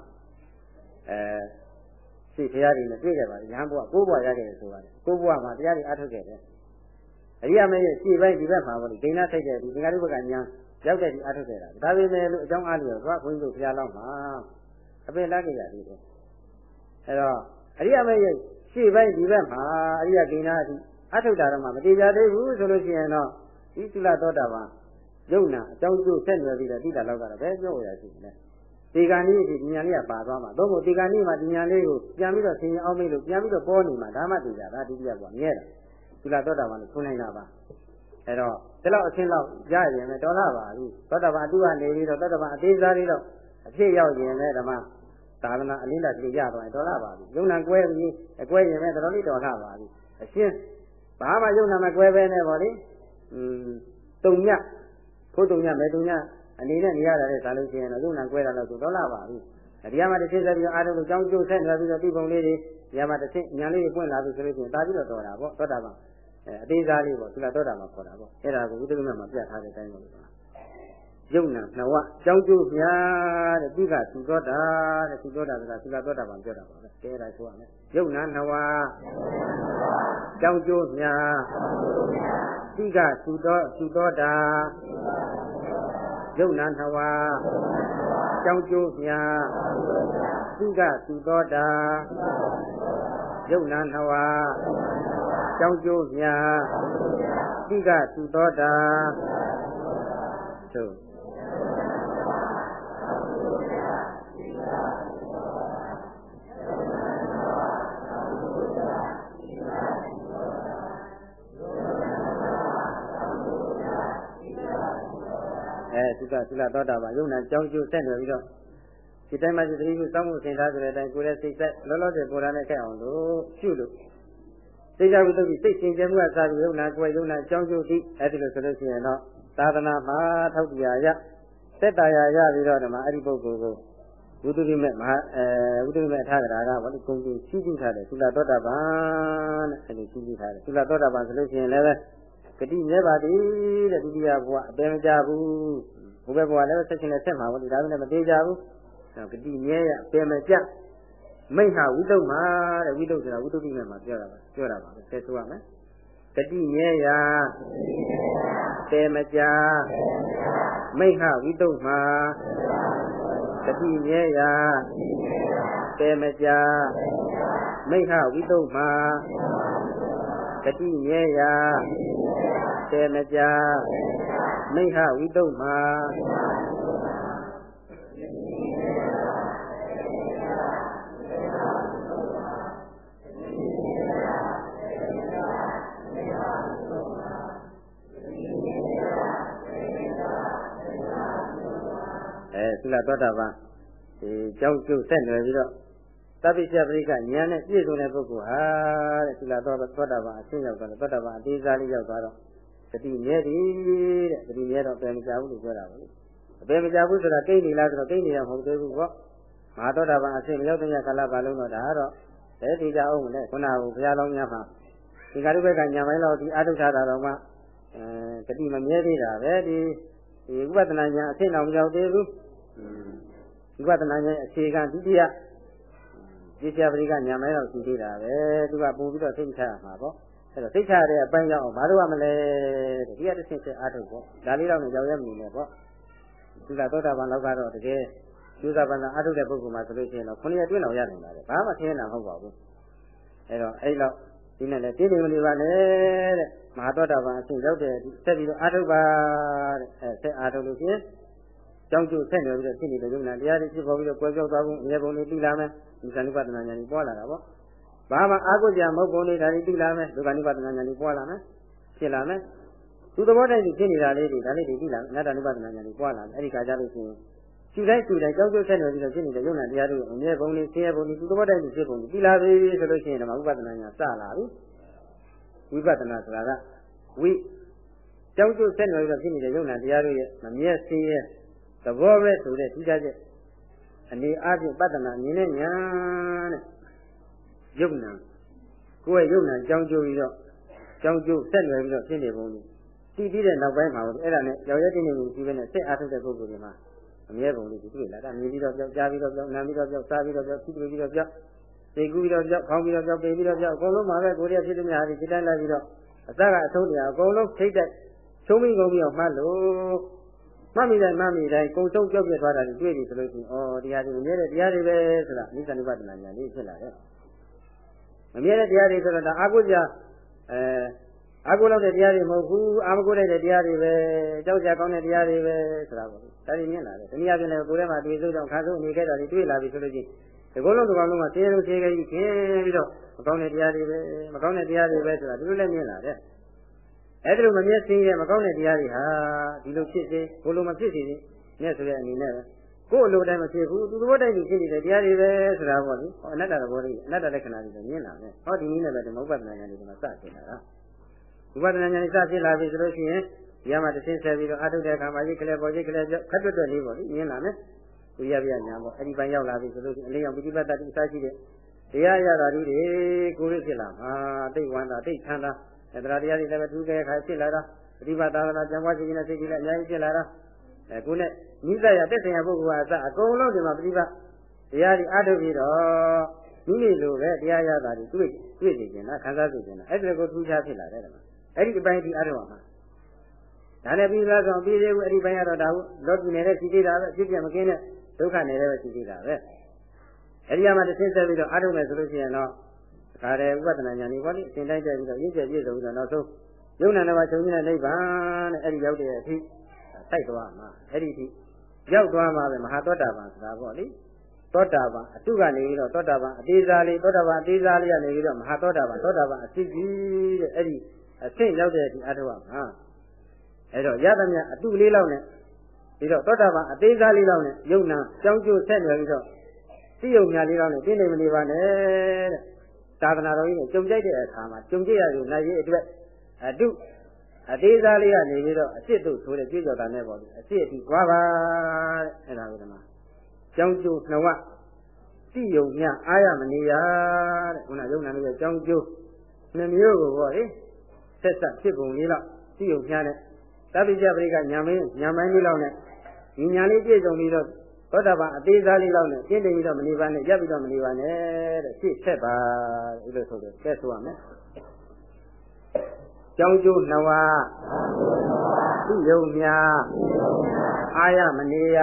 အဲစိတ်ဘုရားတွေနဲ့တွေ့ခဲ့ပါရဟန်းဘုရားကိုးဘွားရခဲ့တယ်ဆိုပါတယ်ကိုးဘွားမှာတရားတွေအာထုတ်ခဲ့တယ်အရိယာမရဲ့ရှေ့ပိုင်းဒီဘက်မှာပေါ့လေဒိနာဆိုင်တဲ့ဒီဒီခါရုဘက်ကညာရောက်တဲ့ဒီအာထုတ်ခဲ့တာဒါပေမဲ့လို့အကြောင်းအားလျော်သွားဘုန်းကြီးတို့ဘုရားလောင်းမှာ အပင်လာကြရသေးတယ်အဲတော့အရိယာမရဲ့ရှေ့ပိုင်းဒီဘက်မှာအရိယဒိနာအထိအထုတ်တာတော့မှမတည်ကြသေးဘူးဆိုလို့ရှိရင်တော့ဒီသုလသောတာပန်ယုံနာအကြောင်းကျိုးဆက်နွယ်ပြီးတော့တိတာလောက်ကတော့ဘယ်ပြောရရှိမလဲဒီကံนี้ဒီဉာဏ်လေးကပါသွားမှာသို့မဟုတ်ဒီကံนี้မှာဒီဉာဏ်လေးကိုပြန်ပြီးတော့သင်ရင်အောင်မေးလို့ပြန်ပြီးတော့ပေါ်နေမှာဒါမှသိကြတာဒုတိယကမြဲတာသုလသောတာပန်ကိုထွန်းနိုင်တာပါအဲတော့ဒီလောက်အချင်းလောက်ရရင်လည်းတော်လာပါပြီသောတာပန်အတုကနေပြီးတော့သောတာပန်အသေးစားလေးတော့ အဖြစ်ရောက်ရင်လည်းဓမ္မသာသနာအလင်းတာကြီးရသွားရင်တော်လာပါပြီယုံနာကွဲပြီးအကွဲရင်လည်းတော်လေးတော်လာပါပြီအရှင်းဘာမှယုံနာမကွဲပဲနဲ့ဗောလေอืมတုံညဖို့တုံညမဲတုံညအနေနဲ့နေရတာလေဒါလို့ရှိရင်တော့ယုံနာကွဲတာတော့ဆိုတော့လာပါပြီဒီကမှာတစ်ချက်ဆက်ပြီးအာထုလို့ကြောင်းကျိုးဆက်နေပြီးတော့ဒီပုံလေးတွေဒီကမှာတစ်ချက်ညာလေးတွေပွင့်လာပြီဆိုလို့ရှိရင်ဒါပြီးတော့တော်တာပေါ့သောတာပန်အဲအသေးစားလေးပေါ့သူကသောတာပန်ခေါ်တာပေါ့အဲ့ဒါကိုဝိသုဒ္ဓမမှာပြတ်ထားတဲ့အတိုင်းပေါ့ ယုံနာနှဝကြောင်းကျိုးများတဲ့ဒီကသုသောတာတဲ့သုသောတာဆိုတာသုကသောတာပန်ပြောတာပါပဲကဲဒါဆိုရမယ်ယုံနာနှဝကြောင်းကျိုးများဒီကသုသောသုသောတာယုံနာနှဝကြောင်းကျိုးများဒီကသုသောတာယုံနာနှဝကြောင်းကျိုးများဒီကသုသောတာသို့အဲ သုကသုလသောတာပန်ယုံနာကြောင်းကျိုးဆက်နေပြီးတော့ဒီတိုင်းမှာဒီသတိကိုစောင့်မှုသင်ထားဆိုတဲ့အတိုင်းကိုယ်ရဲ့စိတ်ဆက်လောလောဆယ်ပေါ်လာနဲ့ခက်အောင်လို့ရှုလို့စိတ်ကြဝိတ္တုစိတ်ရှင်ကျမှုကစာပြီးယုံနာကိုယ်ယုံနာကြောင်းကျိုးတိအဲဒီလိုဆိုလို့ရှိရင်တော့သာသနာမှာထောက်တရားရသက်တာရရပြီးတော့ဒီမှာအဲ့ဒီပုဂ္ဂိုလ်ကိုဝိသုရိမေမဟာအဲဝိသုရိမေထာဂရာကဘာလို့ကုံကုံရှိကြည့်ထားတယ်သုလသောတာပန်တဲ့အဲ့ဒီရှိကြည့်ထားတယ်သုလသောတာပန်ဆိုလို့ရှိရင်လည်းဂတိမြဲပါသည်တဲ့ဒုတိယဘဝအပင်မကြဘူး ဘုဘဘဝလည်းဆက်ရှင်နဲ့ဆက်မှာပေါ့ဒီဒါလည်းမသေးကြဘူးဂတိမြဲရအပင်မကြမိဟဝိတုမှာတဲ့ဝိတုဆိုတာဝိတုတိနဲ့မှာပြောတာပါပြောတာပါပဲဆက်ဆိုရမယ်ဂတိမြဲရာတေမကြမိဟဝိတုမှာဂတိမြဲရာတေမကြမိဟဝိတုမှာဂတိမြဲရာတေမကြ မိဟဝိတုမှာအဲသုလသောတာပန်ဒီကြောင်းကျုပ်ဆက်နွယ်ပြီးတော့သဗ္ဗိစ္ဆပရိကဉာဏ်နဲ့ပြည့်စုံတဲ့ပုဂ္ဂိုလ်ဟာတဲ့သုလသောသောတာပန်အရှင်းရောက်တော့သောတာပန်အသေးစားလေးရောက်သွားတော့ တတိမြဲသည်တဲ့တတိမြဲတော့ပြန်မကြဘူးလို့ပြောတာပါလေအပင်မကြဘူးဆိုတာကိန်းနေလားဆိုတော့ကိန်းနေရမဟုတ်သေးဘူးပေါ့မဟာသောတာပန်အရှင်းရောက်တဲ့ကာလပါလုံးတော့ဒါကတော့တဲ့ဒီကြအောင်လေခုနကဘုရားလောင်းများမှာဒီကာရုဘက်ကညာပိုင်းလောက်ဒီအာထုထားတာတော့မှအဲတတိမမြဲသေးတာပဲဒီဒီဥပဒနာညာအရှင်းအောင်မရောက်သေးဘူးဝိပဿနာရဲ့အခြေခံဒုတိယဒီဆရာပရိကညာမဲတော့ရှိသေးတာပဲသူကပို့ပြီးတော့သိချရမှာပေါ့ အဲ့တော့သိချရတဲ့အပိုင်းရောက်အောင်ဘာလို့ရမလဲတဲ့ဒီကတစ်ဆင့်ဆင့်အားထုတ်ပေါ့ဒါလေးတော့လည်းရောက်ရမနေနဲ့ပေါ့သူကသောတာပန်လောက်ကတော့တကယ်ကျိုးစားပန်အားထုတ်တဲ့ပုဂ္ဂိုလ်မှာဆိုလို့ရှိရင်တော့ခုနှစ်ရက်တွင်းအောင်ရနိုင်ပါတယ်ဘာမှထင်းနေတာမဟုတ်ပါဘူးအဲ့တော့အဲ့လောက်ဒီနဲ့လည်းတင်းနေမနေပါနဲ့တဲ့မဟာသောတာပန်အဆင့်ရောက်တဲ့ဆက်ပြီးတော့အားထုတ်ပါတဲ့အဲဆက်အားထုတ်လို့ရှိရင်ကြောင်းကျိုးဆက်နေပြီးတော့ဖြစ်နေတဲ့ယုံနာတရားတွေဖြစ်ပေါ်ပြီးတော့ကွယ်ပြောက်သွားဖို့အရေပုံတွေသိလာမယ်ဒီကဏုပဒနာဉာဏ်ကြီးပွားလာတာပေါ့ ဘာမှအာဟုကြမဟုတ်ပုံတွေဒါတွေသိလာမယ်ဒီကဏုပဒနာဉာဏ်ကြီးပွားလာမယ်ဖြစ်လာမယ်သူသဘောတိုင်းဖြစ်နေတာလေးတွေဒါလေးတွေသိလာအနတ္တနုပဒနာဉာဏ်ကြီးပွားလာမယ်အဲ့ဒီခါကျလို့ရှိရင်ကျူတိုင်းကျူတိုင်းကြောင်းကျိုးဆက်နေပြီးတော့ဖြစ်နေတဲ့ယုံနာတရားတွေအမြဲပုံတွေဆင်းရဲပုံတွေသူသဘောတိုင်းဖြစ်ပုံတွေသိလာပြီဆိုလို့ရှိရင်ဓမ္မဥပဒနာဉာဏ်စလာပြီဝိပဿနာဆိုတာကဝိကြောင်းကျိုးဆက်နေပြီးတော့ဖြစ်နေတဲ့ယုံနာတရားတွေရဲ့မမြဲဆင်းရဲသဘောပဲဆိုတဲ့သိကြချက်အနေအချင်းပတ္တနာမြင်တဲ့ညာတဲ့ ယုံနာကိုယ့်ရဲ့ယုံနာကြောင်းကျိုးပြီးတော့ကြောင်းကျိုးဆက်နွယ်ပြီးတော့ဖြစ်နေပုံလေးတည်ပြီးတဲ့နောက်ပိုင်းမှာအဲ့ဒါနဲ့ကြောက်ရတဲ့နေမှုကြီးပဲနဲ့ဆက်အားထုတ်တဲ့ပုဂ္ဂိုလ်တွေမှာအမြဲပုံလေးဒီတွေ့လာတာမြင်ပြီးတော့ကြောက်ကြားပြီးတော့ကြောက်နားပြီးတော့ကြောက်စားပြီးတော့ကြောက်သိပြီးတော့ကြောက်သိကူပြီးတော့ကြောက်ခေါင်းပြီးတော့ကြောက်ပေပြီးတော့ကြောက်အကုန်လုံးမှာပဲကိုယ်ရဖြစ်တဲ့များဒီတိုင်းလိုက်ပြီးတော့အစကအဆုံးတရားအကုန်လုံးထိတ်တဲ့သုံးပြီးကုန်ပြီးတော့မှတ်လို့မှတ်မိတိုင်းမှတ်မိတိုင်းကုံဆုံးကြောက်ပြသွားတာတွေတွေ့ပြီဆိုလို့ရှိရင်ဩတရားတွေမမြဲတဲ့တရားတွေပဲဆိုတာနိစ္စနိဗ္ဗာန်ဉာဏ်လေးဖြစ်လာတယ် မမြဲတဲ့တရားတွေဆိုတော့ဒါအာကိုကြအဲအာကိုလောက်တဲ့တရားတွေမဟုတ်ဘူးအာမကိုလိုက်တဲ့တရားတွေပဲကြောက်ကြကောင်းတဲ့တရားတွေပဲဆိုတာပေါ့ဒါတွေမြင်လာတယ်တနည်းအားဖြင့်လည်းကိုယ်ထဲမှာတွေ့စိုးကြောင့်ခါဆုံးအနေခဲ့တာတွေတွေ့လာပြီဆိုလို့ရှိရင်ဒီကုလုံးဒီကောင်လုံးမှာသေးလုံးသေးခဲ့ကြီးခင်ပြီးတော့မကောင်းတဲ့တရားတွေပဲမကောင်းတဲ့တရားတွေပဲဆိုတာဒီလိုလည်းမြင်လာတယ်အဲ့ဒါလိုမမျက်စိရဲ့မကောင်းတဲ့တရားတွေဟာဒီလိုဖြစ်စေကိုလိုမဖြစ်စေမျက်ဆိုတဲ့အနေနဲ့ပဲ ကိုယ်လိုတိုင်းမဖြစ်ဘူးသူသဘောတိုင်းဖြစ်နေတဲ့တရားတွေပဲဆိုတာပေါ့လေဟောအနတ္တသဘောတွေအနတ္တလက္ခဏာတွေမြင်လာမယ်ဟောဒီနည်းနဲ့ပဲဓမ္မဥပဒနာဉာဏ်တွေမှာစဖြစ်လာတာဥပဒနာဉာဏ်တွေစဖြစ်လာပြီဆိုလို့ရှိရင်ဒီမှာတစ်ဆင့်ဆက်ပြီးတော့အထုတဲ့အခါမှာရိတ်ကလေးပေါ်ရိတ်ကလေးပြောခက်တွတ်တွတ်လေးပေါ့လေမြင်လာမယ်ဒီကိုရပြညာပေါ့အဲ့ဒီပိုင်းရောက်လာပြီဆိုလို့အလင်းရောင်ပိဋိပတ်တတိအစရှိတဲ့တရားရတာတွေကိုရဖြစ်လာမှာတိတ်ဝမ်းသာတိတ်ချမ်းသာတရားတရားတွေလည်းထူးကြဲခါဖြစ်လာတာပฏิပတ်သာသနာကျမ်းပွားခြင်းနဲ့စိတ်ကြီးလည်းအများကြီးဖြစ်လာတာအဲကိုနဲ့ နိစ္စရတက်ဆိုင်ရပုဂ္ဂိုလ်ကအစအကုန်လုံးဒီမှာပฏิပတ်တရားတွေအားထုတ်ပြီးတော့မိမိလိုပဲတရားရတာတွေတွေ့တွေ့နေကြတာခံစားနေကြတာအဲ့ဒါကိုထူးခြားဖြစ်လာတယ်ကွာအဲ့ဒီအပိုင်းဒီအားထုတ်မှာဒါနဲ့ပြီးသားဆောင်ပြီးသေးဘူးအဲ့ဒီပိုင်းကတော့ဒါဟုတ်လောကီနေတဲ့ရှိသေးတာပဲဖြစ်ပြမကင်းတဲ့ဒုက္ခနေတဲ့ပဲရှိသေးတာပဲအဲ့ဒီမှာတစ်ဆင့်ဆက်ပြီးတော့အားထုတ်မယ်ဆိုလို့ရှိရင်တော့ဒါတယ်ဥပဒနာညာနေပေါ့လေအစဉ်တိုင်းတက်ပြီးတော့ရင့်ကျက်ပြည့်စုံပြီးတော့နောက်ဆုံးယုံနာနှစ်ပါးချုပ်နေတဲ့နိဗ္ဗာန်တဲ့အဲ့ဒီရောက်တဲ့အထိတိုက်သွားမှာအဲ့ဒီအထိ ရောက်သွားမှာပဲမဟာသောတာပန်ဆိုတာပေါ့လေသောတာပန်အတုကနေပြီးတော့သောတာပန်အသေးစားလေးသောတာပန်အသေးစားလေးကနေပြီးတော့မဟာသောတာပန်သောတာပန်အစစ်ကြီးတဲ့အဲ့ဒီအဆင့်ရောက်တဲ့အထိအားထုတ်ရမှာအဲ့တော့ရသမျှအတုလေးလောက်နဲ့ပြီးတော့သောတာပန်အသေးစားလေးလောက်နဲ့ယုံနာကြောင်းကျိုးဆက်နွယ်ပြီးတော့သိယုံညာလေးလောက်နဲ့သိနေမနေပါနဲ့တဲ့သာသနာတော်ကြီးနဲ့ကြုံကြိုက်တဲ့အခါမှာကြုံကြရယူနိုင်ရေးအတွက်အတု အသေးစားလေးကနေပြီးတော့အစ်စ်တို့ဆိုတဲ့ကြွေးကြော်တာနဲ့ပေါ့လေအစ်စ်အထိကြွားပါတဲ့အဲ့ဒါကိုဒီမှာကြောင်းကျိုးနှဝတိယုံမြအားရမနေရတဲ့ခုနယုံနာလေးရဲ့ကြောင်းကျိုးနှမျိုးကိုပေါ့လေဆက်ဆက်ဖြစ်ပုံလေးတော့တိယုံမြတဲ့သဗ္ဗိကြပရိကညာမင်းညာမိုင်းလေးလောက်နဲ့ဒီညာလေးပြည့်စုံပြီးတော့သောတာပန်အသေးစားလေးလောက်နဲ့ပြင်းတင်ပြီးတော့မနေပါနဲ့ရပ်ပြီးတော့မနေပါနဲ့တဲ့ရှေ့ဆက်ပါအဲ့လိုဆိုတယ်ဆက်ဆိုရမယ် ကြောင်းကျိုးနဝသူယုံမြအာရမနေယ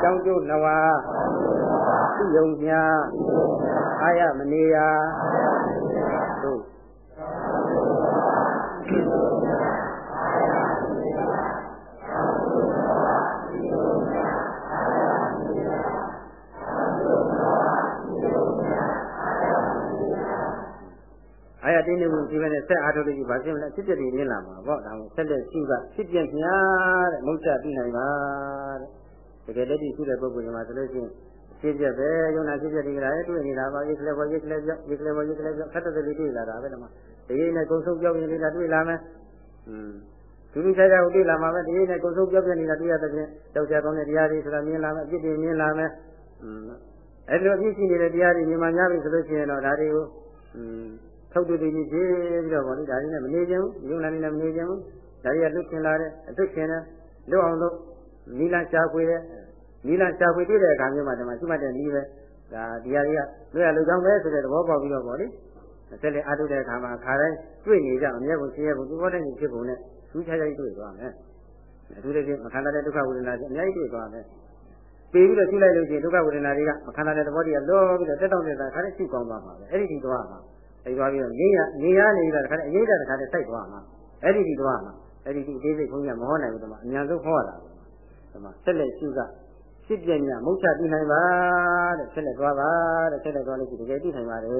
ကြောင်းကျိုးနဝသူယုံမြအာရမနေယ အာရတင်းနေမှုဒီပဲနဲ့ဆက်အားထုတ်လို့ဒီဘာဖြစ်မလဲဖြစ်ပြတွေရင်းလာမှာပေါ့ဒါကိုဆက်လက်ရှိကဖြစ်ပြညာတဲ့မုတ်ချပြီးနိုင်ပါတဲ့တကယ်လက်ရှိရှိတဲ့ပုဂ္ဂိုလ်တွေမှာဆိုလို့ရှိရင်ဖြစ်ပြပဲယုံနာဖြစ်ပြတွေကလည်းတွေ့နေတာပါရိကလေးပေါ်ရိကလေးပြောရိကလေးပေါ်ရိကလေးပြောခက်တဲ့လေးတွေ့လာတာပဲဒီမှာဒီရင်နဲ့ကုံဆုံးပြောင်းရင်လေးလာတွေ့လာမယ်อืมသူလူခြားခြားကိုတွေ့လာမှာပဲဒီရင်နဲ့ကုံဆုံးပြောင်းပြနေတာတွေ့ရတဲ့ဖြင့်ကြောက်ကြကောင်းတဲ့တရားတွေဆိုတာမြင်လာမယ်အပြစ်တွေမြင်လာမယ်อืมအဲ့လိုအပြစ်ရှိနေတဲ့တရားတွေမြင်မှများပြီဆိုလို့ရှိရင်တော့ဒါတွေကိုอืม ထုတ်တူတူကြီးဖြစ်ပြီးတော့ဗောလေဒါတွေနဲ့မနေကြဘူးယုံနာနေနဲ့မနေကြဘူးဒါတွေကလွတ်ချင်လာတဲ့အလွတ်ချင်တယ်လွတ်အောင်လို့နီလာရှားခွေတယ်နီလာရှားခွေတွေ့တဲ့အခါမျိုးမှာဒီမှာရှိမှတ်တဲ့နီးပဲဒါဒီဟာတွေကလွတ်ရလူကောင်းပဲဆိုတဲ့သဘောပေါက်ပြီးတော့ဗောလေဆက်လက်အားထုတ်တဲ့အခါမှာခါတိုင်းတွေ့နေကြအမြဲကိုဆင်းရဲဖို့ဒီဘောတဲ့ညီဖြစ်ပုံနဲ့သူချာချာကြီးတွေ့သွားမယ်အထူးသဖြင့်မခန္ဓာတဲ့ဒုက္ခဝေဒနာကြီးအများကြီးတွေ့သွားမယ်ပြေးပြီးတော့ရှိလိုက်လို့ရှိရင်ဒုက္ခဝေဒနာတွေကမခန္ဓာတဲ့သဘောတွေကလောပြီးတော့တက်တောင့်နေတာခါတိုင်းရှိကောင်းသွားမှာပဲအဲ့ဒီဒီသွားမှာ အဲ့သွားပြီးတော့ငင်းရနေရနေတော့တခါတည်းအရေးတဲ့တခါတည်းစိုက်သွားမှာအဲ့ဒီဒီသွားမှာအဲ့ဒီဒီအသေးစိတ်ခွန်ကြီးမဟောနိုင်ဘူးတမအများဆုံးဟောရတာတမဆက်လက်ရှုကဖြစ်ပြညာမုတ်ချပြနိုင်ပါတဲ့ဆက်လက်သွားပါတဲ့ဆက်လက်သွားလို့ရှိတကယ်ပြနိုင်ပါတယ်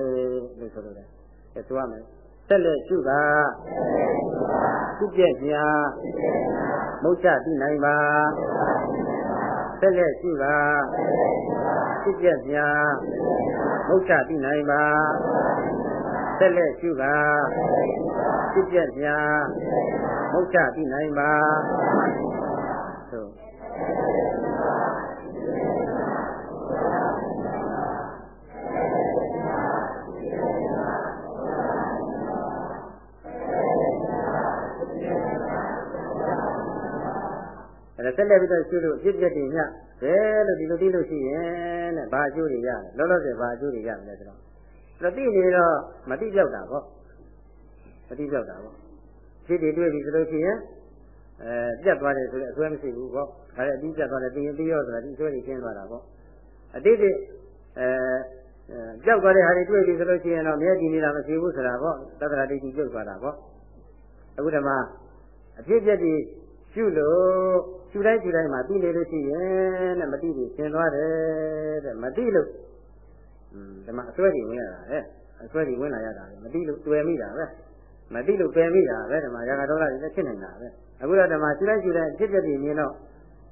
လို့ဆိုလို့တယ်အဲသွားမယ်ဆက်လက်ရှုကဖြစ်ပြညာမုတ်ချပြနိုင်ပါဆက်လက်ရှုကဖြစ်ပြညာမုတ်ချပြနိုင်ပါ ဆက်လက်ရှုကဖြစ်ပြညာမုတ်ချပြနိုင်ပါသို့အဲ့ဒါဆက်လက်ပြီးတော့ရှုလို့အဖြစ်ပြက်တွေညဘယ်လို့ဒီလိုသိလို့ရှိရင်တဲ့ဘာအကျိုးတွေရလဲလောလောဆယ်ဘာအကျိုးတွေရမလဲဆိုတော့ အဲ့သိနေတော့မတိပြောက်တာပေါ့မတိပြောက်တာပေါ့ဖြစ်တွေတွေ့ပြီဆိုလို့ရှိရင်အဲပြတ်သွားတယ်ဆိုတော့အဆွဲမရှိဘူးပေါ့ဒါလည်းအပြီးပြတ်သွားတယ်ပြင်ပြီးရောဆိုတာဒီအဆွဲတွေကျင်းသွားတာပေါ့အတိတ်အဲကြောက်သွားတဲ့ဟာတွေတွေ့ပြီဆိုလို့ရှိရင်တော့မြဲတည်နေတာမရှိဘူးဆိုတာပေါ့သတ္တရာဒိဋ္ဌိပြုတ်သွားတာပေါ့အခုဓမ္မအဖြစ်ပြက်တွေရှုလို့ရှုတိုင်းရှုတိုင်းမှာသိနေလို့ရှိရင်တဲ့မသိဘူးသင်သွားတယ်တဲ့မသိလို့อืม ဒီမှာအစွဲတွေဝင်ရတာပဲအစွဲတွေဝင်လာရတာပဲမသိလို့တွေ့မိတာပဲမသိလို့ပယ်မိတာပဲဒီမှာရာဂဒေါသတွေလည်းဖြစ်နေတာပဲအခုတော့ဒီမှာရှုတိုင်းရှုတိုင်းဖြစ်ဖြစ်ပြီးမြင်တော့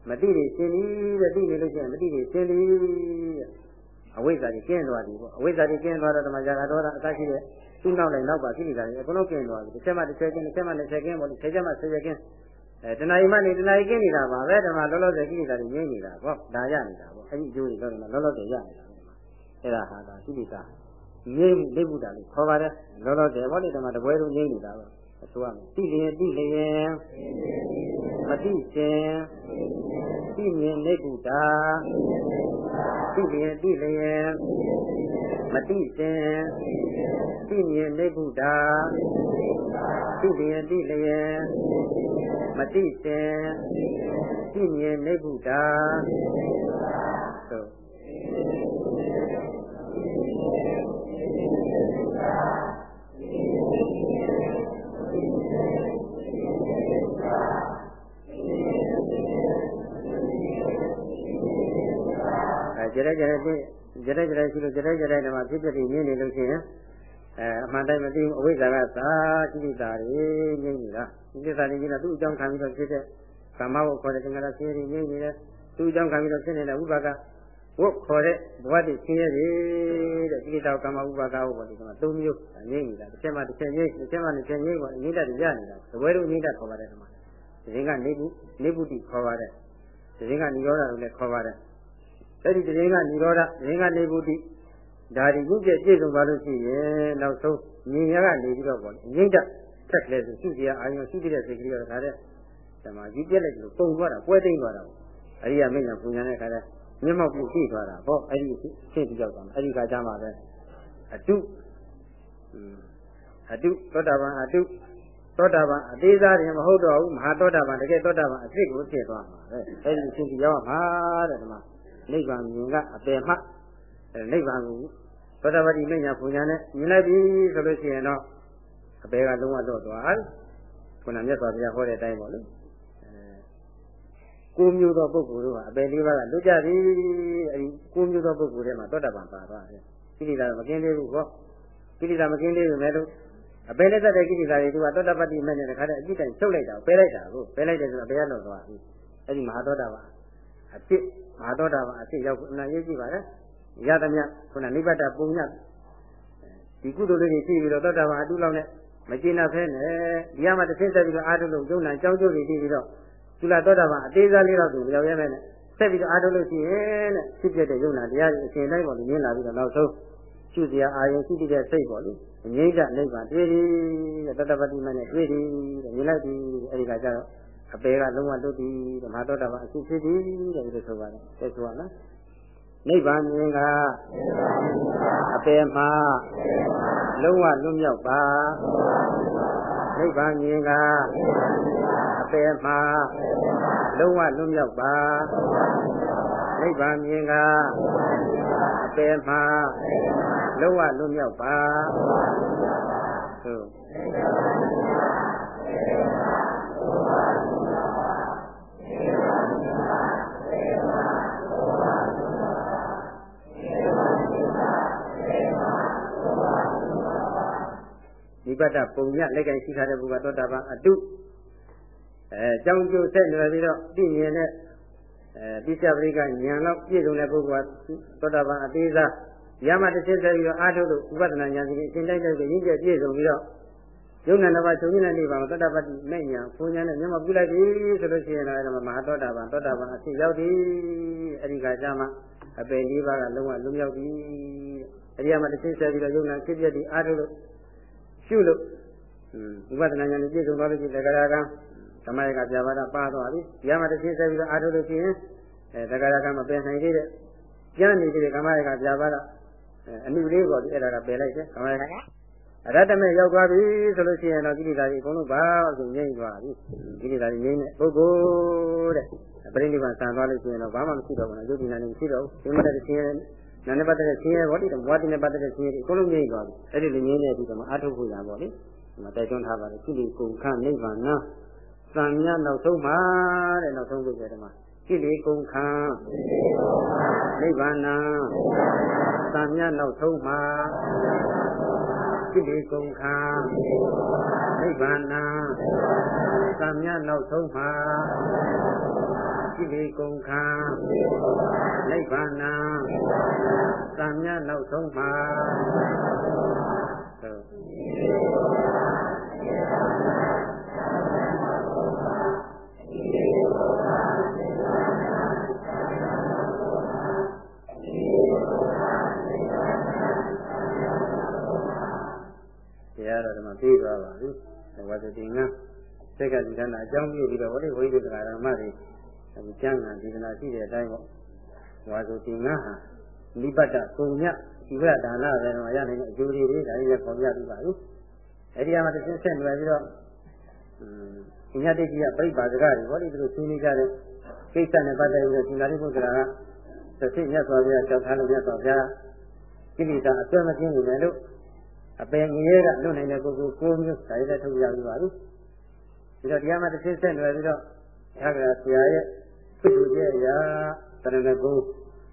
မသိတွေရှင်းပြီးတဲ့သိနေလို့ရှိရင်မသိတွေရှင်းပြီးတဲ့အဝိဇ္ဇာတွေကျင်းသွားပြီပေါ့အဝိဇ္ဇာတွေကျင်းသွားတော့ဒီမှာရာဂဒေါသအစရှိတဲ့သူ့နောက်လိုက်နောက်ပါရှိနေတာတွေအကုန်လုံးကျင်းသွားပြီတစ်ချက်မှတစ်ချက်ချင်းတစ်ချက်မှတစ်ချက်ချင်းပေါ့ဒီတစ်ချက်မှတစ်ချက်ချင်းအဲတဏှာကြီးမှနေတဏှာကြီးကင်းနေတာပါပဲဓမ္မလောလောဆယ်ကိလေသာတွေငြိမ့်နေတာပေါ့ဒါရနေတာပေါ့အဲ့ဒီအကျိုးတွေတော့လောလောဆယ်ရနေတာ အဲ့ဒါဟာဒါကိလေသာငြိမ့်မှုလက်မှုတာလို့ခေါ်ပါတယ်လောလောဆယ်ဘောလေဓမ္မတပွဲလုံးငြိမ့်နေတာပဲအဆိုရမယ်တိလျင်တိလျင်မတိရှင်တိမြင်နေကုတာတိလျင်တိလျင်မတိရှင်တိမြင်နေကုတာတိလျင်တိလျင်မတိရှင်တိမြင်နေကုတာသို့ ကြရဲကြရဲပြကြရဲကြရဲရှိလို့ကြရဲကြရဲဓမ္မဖြစ်ဖြစ်ပြီးမြင်နေလို့ရှိရင်အဲအမှန်တိုင်းမသိဘူးအဝိဇ္ဇာကသာကိလေသာတွေငြိမ့်နေတာကိလေသာတွေကြီးတော့သူ့အကြောင်းခံပြီးတော့ဖြစ်တဲ့ကာမဝခေါ်တဲ့သင်္ခါရဆင်းရဲငြိမ့်နေတယ်သူ့အကြောင်းခံပြီးတော့ဖြစ်နေတဲ့ဥပါက ဝတ်ခေါ်တဲ့ဘဝတည်ဆင်းရဲတယ်တဲ့ကိလေသာကာမဥပါကဝတ်ပေါ်ဒီမှာ၃မျိုးငြိမ့်နေတာတစ်ချက်မှတစ်ချက်ငြိမ့်တစ်ချက်မှတစ်ချက်ငြိမ့်ပေါ်အငြိမ့်တတ်ရနေတာသပွဲတို့အငြိမ့်တတ်ခေါ်ပါတယ်ဒီမှာဒီရင်ကနေဘူးနေဘူးတိခေါ်ပါတယ်ဒီရင်ကនិရောဓလို့လည်းခေါ်ပါတယ်အဲ့ဒီတရင်ကនិရောဓတရင်ကနေဘူးတိဒါဒီရုပ်ပြည့်ပြည့်စုံသွားလို့ရှိရင်နောက်ဆုံးမြင်ရကနေပြီးတော့ပေါ့အငိမ့်တထက်ကလေးဆိုရှိစရာအာယုံရှိတဲ့စိတ်ကလေးတော့ဒါတဲ့ဓမ္မကြီးပြက်လိုက်လို့ပုံသွားတာပွဲသိမ့်သွားတာအရိယာမင်းညာပူညာတဲ့ခါတဲ့ မျက်မှောက်ပြုရှိသွားတာပေါ့အဲ့ဒီရှင်းပြီးရောက်သွားတယ်အဲ့ဒီခါကျမှပဲအတုအတုသောတာပန်အတုသောတာပန်အသေးစားတယ်မဟုတ်တော့ဘူးမဟာသောတာပန်တကယ်သောတာပန်အစ်စ်ကိုသိသွားမှာပဲအဲ့ဒီရှင်းပြီးရောက်မှာတဲ့ဓမ္မနိဗ္ဗာန်မြင်ကအပေမှနိဗ္ဗာန်ကိုသောတာပတိမညာပူညာနဲ့မြင်လိုက်ပြီဆိုလို့ရှိရင်တော့အပေကလုံးဝတော့သွားခုနမြတ်စွာဘုရားဟောတဲ့အတိုင်းပေါ့လေ ကိုမျိုးသောပုဂ္ဂိုလ်တို့ကအပေလေးပါးကလွတ်ကြပြီအဲဒီကိုမျိုးသောပုဂ္ဂိုလ်ထဲမှာသောတာပန်ပါသွားတယ်ကိလေသာမကင်းသေးဘူးဟောကိလေသာမကင်းသေးဘူးမဲ့လို့အပေလက်သက်တဲ့ကိလေသာတွေကသောတာပတိမညာနဲ့ခါတဲ့အကြည့်တိုင်ချုပ်လိုက်တာပယ်လိုက်တာကိုပယ်လိုက်တယ်ဆိုတော့ဘယ်ရတော့သွားပြီအဲဒီမဟာသောတာပန်အဖြစ်မဟာသောတာပန်အဖြစ်ရောက်အနာရေးကြည့်ပါလေရသမျှခုနနိဗ္ဗာန်ပုံညဒီကုသိုလ်လေးတွေရှိပြီးတော့သောတာပန်အတုလောက်နဲ့မကျေနပ်ဖဲနဲ့ဒီကမှတစ်ဆင့်တက်ပြီးတော့အာထုလို့ယုံနာကြောင်းကျိုးတွေပြီးပြီးတော့ ကုလသောတာပန်အသေးစားလေးတော့သူရောက်ရဲမဲ့နဲ့ဆက်ပြီးတော့အာထုလို့ရှိရင်တဲ့ဖြစ်ပြတဲ့ယုံနာတရားကြီးအရှင်တိုင်းပေါ်လို့မြင်လာပြီးတော့နောက်ဆုံးရှုစရာအာယုံရှိတဲ့စိတ်ပေါ်လေအငြိမ့်ကနိဗ္ဗာန်တွေ့ပြီတဲ့တတပတိမနဲ့တွေ့ပြီတဲ့မြင်လိုက်ပြီအဲဒီကကြတော့အပေကလုံးဝလွတ်ပြီဓမ္မသောတာပန်အရှိဖြစ်ပြီတဲ့ဒီလိုဆိုပါတယ်ဆက်ဆိုရနော်နိဗ္ဗာန်မြင်ကအပေမှာလုံးဝလွတ်မြောက်ပါ နိဗ္ဗာန်မြင်ကအပေမှာလုံးဝလွတ်မြောက်ပါနိဗ္ဗာန်မြင်ကအပေမှာလုံးဝလွတ်မြောက်ပါသို့နိ ဗ္ဗာန်ပုံညလက်ကင်ရှိထားတဲ့ဘုရားသောတာပန်အတုအဲကြောင်းကျိုးဆက်နေပြီးတော့သိမြင်တဲ့အဲပိစ္ဆပရိကဉာဏ်လောက်ပြည့်စုံတဲ့ပုဂ္ဂိုလ်ကသောတာပန်အသေးစားရမတစ်ချက်ဆက်ပြီးတော့အာထုလို့ဥပဒနာဉာဏ်ကြီးအရှင်တိုက်တိုက်ကိုရင်းကျက်ပြည့်စုံပြီးတော့ယုံနာနဘာချုပ်ရင်းတဲ့နေပါမှာသောတာပတိမဲ့ညာဘုံညာနဲ့မျက်မှောက်ပြုလိုက်ပြီဆိုလို့ရှိရင်တော့မဟာသောတာပန်သောတာပန်အဖြစ်ရောက်ပြီအဲဒီကကြမှာအပယ်လေးပါးကလုံးဝလွတ်မြောက်ပြီအဲဒီမှာတစ်ချက်ဆက်ပြီးတော့ယုံနာဖြစ်ပြပြီးအာထုလို့ ရှုလို့ဥပဒနာဉာဏ်နဲ့ပြည့်စုံသွားလို့ရှိရင်တဂရကံသမယကပြပါဒပါသွားပြီဒီမှာတစ်ချင်းဆက်ပြီးတော့အာထုလို့ရှိရင်အဲတဂရကံမပယ်နိုင်သေးတဲ့ကျမ်းနေသေးတဲ့ကမယကပြပါဒအနုလေးပေါ်ဒီအဲ့ဒါကပယ်လိုက်တယ်ကမယကအရတ္တမေရောက်သွားပြီဆိုလို့ရှိရင်တော့ကိလေသာတွေအကုန်လုံးပါဆိုငြိမ့်သွားပြီကိလေသာတွေငြိမ့်တဲ့ပုဂ္ဂိုလ်တဲ့ပရိနိဗ္ဗာန်ဆံသွားလို့ရှိရင်တော့ဘာမှမရှိတော့ဘူးနော်ယုတ်ဒီနာနေမရှိတော့ဘူးဒီမှာတစ်ချင်း နာနဲ့ပတ်သက်တဲ့ဆင်းရဲဘောတိတော့ဘဝတိနဲ့ပတ်သက်တဲ့ဆင်းရဲတွေအကုန်လုံးငြိမ့်သွားပြီအဲ့ဒီလိုငြိမ့်တဲ့ဒီကမှာအထုဖို့ရပါလေဒီမှာတိုက်တွန်းထားပါတယ်ကိလေကုန်ခနိဗ္ဗာန်သံမြနောက်ဆုံးမှာတဲ့နောက်ဆုံးလို့ပြောတယ်မှာကိလေကုန်ခနိဗ္ဗာန်သံမြနောက်ဆုံးမှာကိလေကုန်ခနိဗ္ဗာန်သံမြနောက်ဆုံးမှာ ရှိလေကုန်ခံနိဗ္ဗာန်သံမြတ်နောက်ဆုံးမှာတရားတော်ကပြီးသွားပါပြီ။ဝါသတိငါစက်ကဒီကနာအကြောင်းပြုပြီးတော့ဝိဝိဒကဓမ္မတွေ အခုကျမ်းဂန်ဒီကနာရှိတဲ့အတိုင်းပေါ့ဝါသတိငါဟာနိပတ္တပုံညဒီဘက်ဒါနပဲတော့ရနိုင်တဲ့အကျိုးတွေဒါတွေလည်းပေါ်ပြပြီးပါပြီအဲဒီမှာတစ်ချက်ဆက်နွယ်ပြီးတော့အင်းညတိတ်ကြီးကပြိပ္ပါဒကတွေဟောဒီလိုဆွေးနွေးကြတဲ့ကိစ္စနဲ့ပတ်သက်ပြီးတော့ရှင်သာရိပုတ္တရာကသတိမြတ်စွာဘုရားကြောက်ထားလို့မြတ်စွာဘုရားကိလေသာအစွဲမကင်းနေတယ်လို့အပင်ငရဲကလွတ်နိုင်တဲ့ပုဂ္ဂိုလ်၉မျိုးဒါလည်းထုတ်ပြရပြီးပါပြီဒီတော့တရားမှာတစ်ချက်ဆက်နွယ်ပြီးတော့သာကရာဆရာရဲ့ သူ့သူရဲ့ရာတရဏဂုံ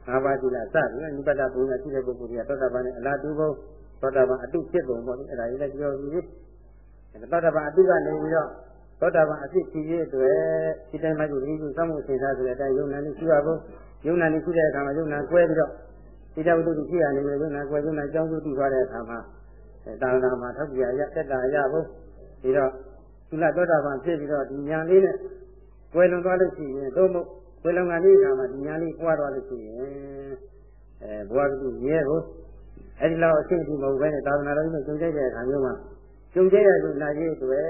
ငါးပါးတိလာစပြီးနိဗ္ဗာန်ဘုံနဲ့ရှိတဲ့ပုဂ္ဂိုလ်တွေကသောတာပန်နဲ့အလားတူဘုံသောတာပန်အတုဖြစ်ပုံပေါ့လေအဲ့ဒါကြီးလည်းပြောပြီးသောတာပန်အတုကနေပြီးတော့သောတာပန်အဖြစ်ဖြစ်ရဲ့အတွက်ဒီတိုင်းမှကျဒီလိုစောင့်မှုသင်္ခါဆိုတဲ့အတိုင်းယုံနာနေရှိပါဘူးယုံနာနေရှိတဲ့အခါမှာယုံနာကွဲပြီးတော့တိတဝတ္ထုရှိရနေမယ်ယုံနာကွဲယုံနာကြောင်းစုတည်သွားတဲ့အခါမှာတာဝနာမှာထောက်ပြရတက်တာရဖို့ဒီတော့သုလသောတာပန်ဖြစ်ပြီးတော့ဒီညာလေးနဲ့ကွယ်လွန်သွားလို့ရှိရင်သို့မဟုတ် ကွယ်လွန်ကလေးအခါမှာဒီညာလေးပွားသွားလို့ရှိရင်အဲဘဝတုရဲကိုအဲ့ဒီလောက်အရှင်းဒီမဟုတ်ဘဲနဲ့သာသနာတော်ကြီးနဲ့ကျုံကြတဲ့အခါမျိုးမှာကျုံကြရလို့နာရေးတွေ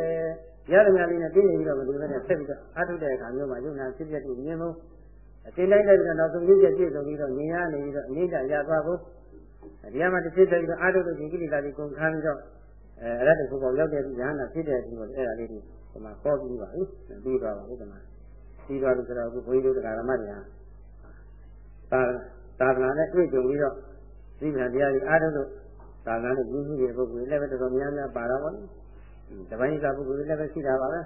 ရသမျှလေးနဲ့ပြည့်နေပြီးတော့မလို့နဲ့ဆက်ပြီးတော့အားထုတ်တဲ့အခါမျိုးမှာယုံနာဖြစ်ဖြစ်ပြီးမြင်ဖို့အချိန်တိုင်းတိုင်းတော့နောက်ဆုံးလေးချက်ပြည့်စုံပြီးတော့မြင်ရနေပြီးတော့အနိစ္စရသွားဖို့ဒီမှာတစ်ချက်တည်းတော့အားထုတ်လို့ဒီကိလေသာတွေကုန်ခန်းပြီးတော့အဲအရတ္တခုပေါ်ရောက်တဲ့ဉာဏ်နာဖြစ်တဲ့ဒီလိုအဲ့ဒါလေးတွေဒီမှာပေါ်ပြီးပါပြီပြီးသွားပါပြီဒီမှာ ပြီးသွားလို့ဆိုတော့အခုဘုန်းကြီးတို့တရားဓမ္မတွေဟာသာသာသနာနဲ့တွေ့ကြုံပြီးတော့ဒီမှာတရားတွေအားထုတ်လို့သာသနာနဲ့ကြီးကြီးတဲ့ပုဂ္ဂိုလ်တွေလည်းပဲတော်တော်များများပါတော့ပါတပိုင်းကပုဂ္ဂိုလ်တွေလည်းပဲရှိတာပါပဲ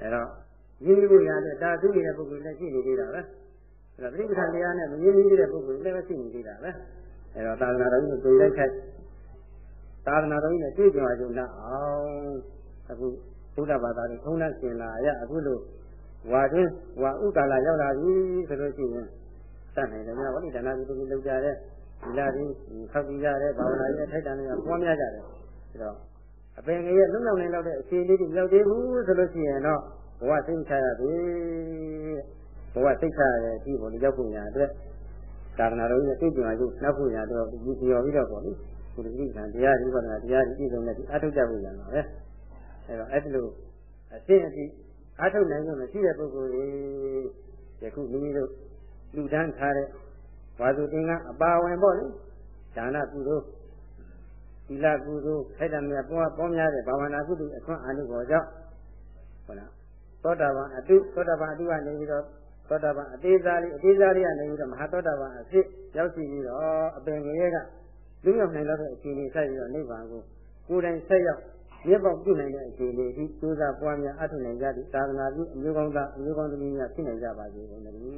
အဲတော့ရင်းနှီးဖို့ရတဲ့ဒါသူနေတဲ့ပုဂ္ဂိုလ်လည်းရှိနေသေးတာပဲအဲတော့ပြိပ္ပံတရားနဲ့မရင်းနှီးတဲ့ပုဂ္ဂိုလ်လည်းပဲရှိနေသေးတာပဲအဲတော့သာသနာတော်ကြီးကိုတွေ့လိုက်ခိုက်သာသနာတော်ကြီးနဲ့တွေ့ကြုံကြုံလာအောင်အခုဘုရားဘာသာတွေထုံးနှံရှင်လာရအခုလို့ ဝါတွင်းဝါဥကာလရောက်လာပြီဆိုလို့ရှိရင်တတ်နိုင်တယ်များဘာလို့ဒါနပြုပြီးလုပ်ကြတဲ့ဒီလာပြီးခောက်ပြီးကြတဲ့ဘာဝနာရဲ့ထိုက်တန်တွေကပွားများကြတယ်အဲတော့အပင်ငရဲ့လုံလောက်နိုင်လောက်တဲ့အခြေလေးတွေရောက်သေးဘူးဆိုလို့ရှိရင်တော့ဘဝသိချရပြီဘဝသိချရတဲ့အဒီပေါ်ရောက်ဖို့ညာအတွက်သာသနာတော်ကြီးနဲ့သိကြမှာကျနောက်ဖို့ညာတော့ဒီပြောပြီးတော့ပေါ့လေဒီလိုကိစ္စတရားဒီဘာသာတရားဒီပြည်စုံတဲ့ဒီအထုတ်ကြဖို့ညာပါပဲအဲတော့အဲ့ဒီလိုအရှင်းအတိ အထုတ်နိုင်လို့မရှိတဲ့ပုဂ္ဂိုလ်တွေယခုမိမိတို့လူတန်းထားတဲ့ဝါစုတင်ကအပါဝင်ပေါ့လေဒါနကုသိုလ်သီလကုသိုလ်ခိုက်တံမြတ်ပွားပေါများတဲ့ဘာဝနာကုသိုလ်အခွင့်အာနုဘောကြောင့်ဟုတ်လားသောတာပန်အတုသောတာပန်အတုကနေပြီးတော့သောတာပန်အသေးစားလေးအသေးစားလေးကနေပြီးတော့မဟာသောတာပန်အဖြစ်ရောက်ရှိပြီးတော့အပင်ငရဲကလူရောက်နိုင်တော့တဲ့အခြေအနေဆက်ပြီးတော့နိဗ္ဗာန်ကိုကိုယ်တိုင်ဆက်ရောက် မြေပေါက်ပြုနိုင်တဲ့အခြေအနေဒီကျိုးစားပွားများအထုနိုင်ကြသည့်သာသနာပြုအမျိုးကောင်းသားအမျိုးကောင်းသမီးများဖြစ်နိုင်ကြပါစေကုန်သတည်း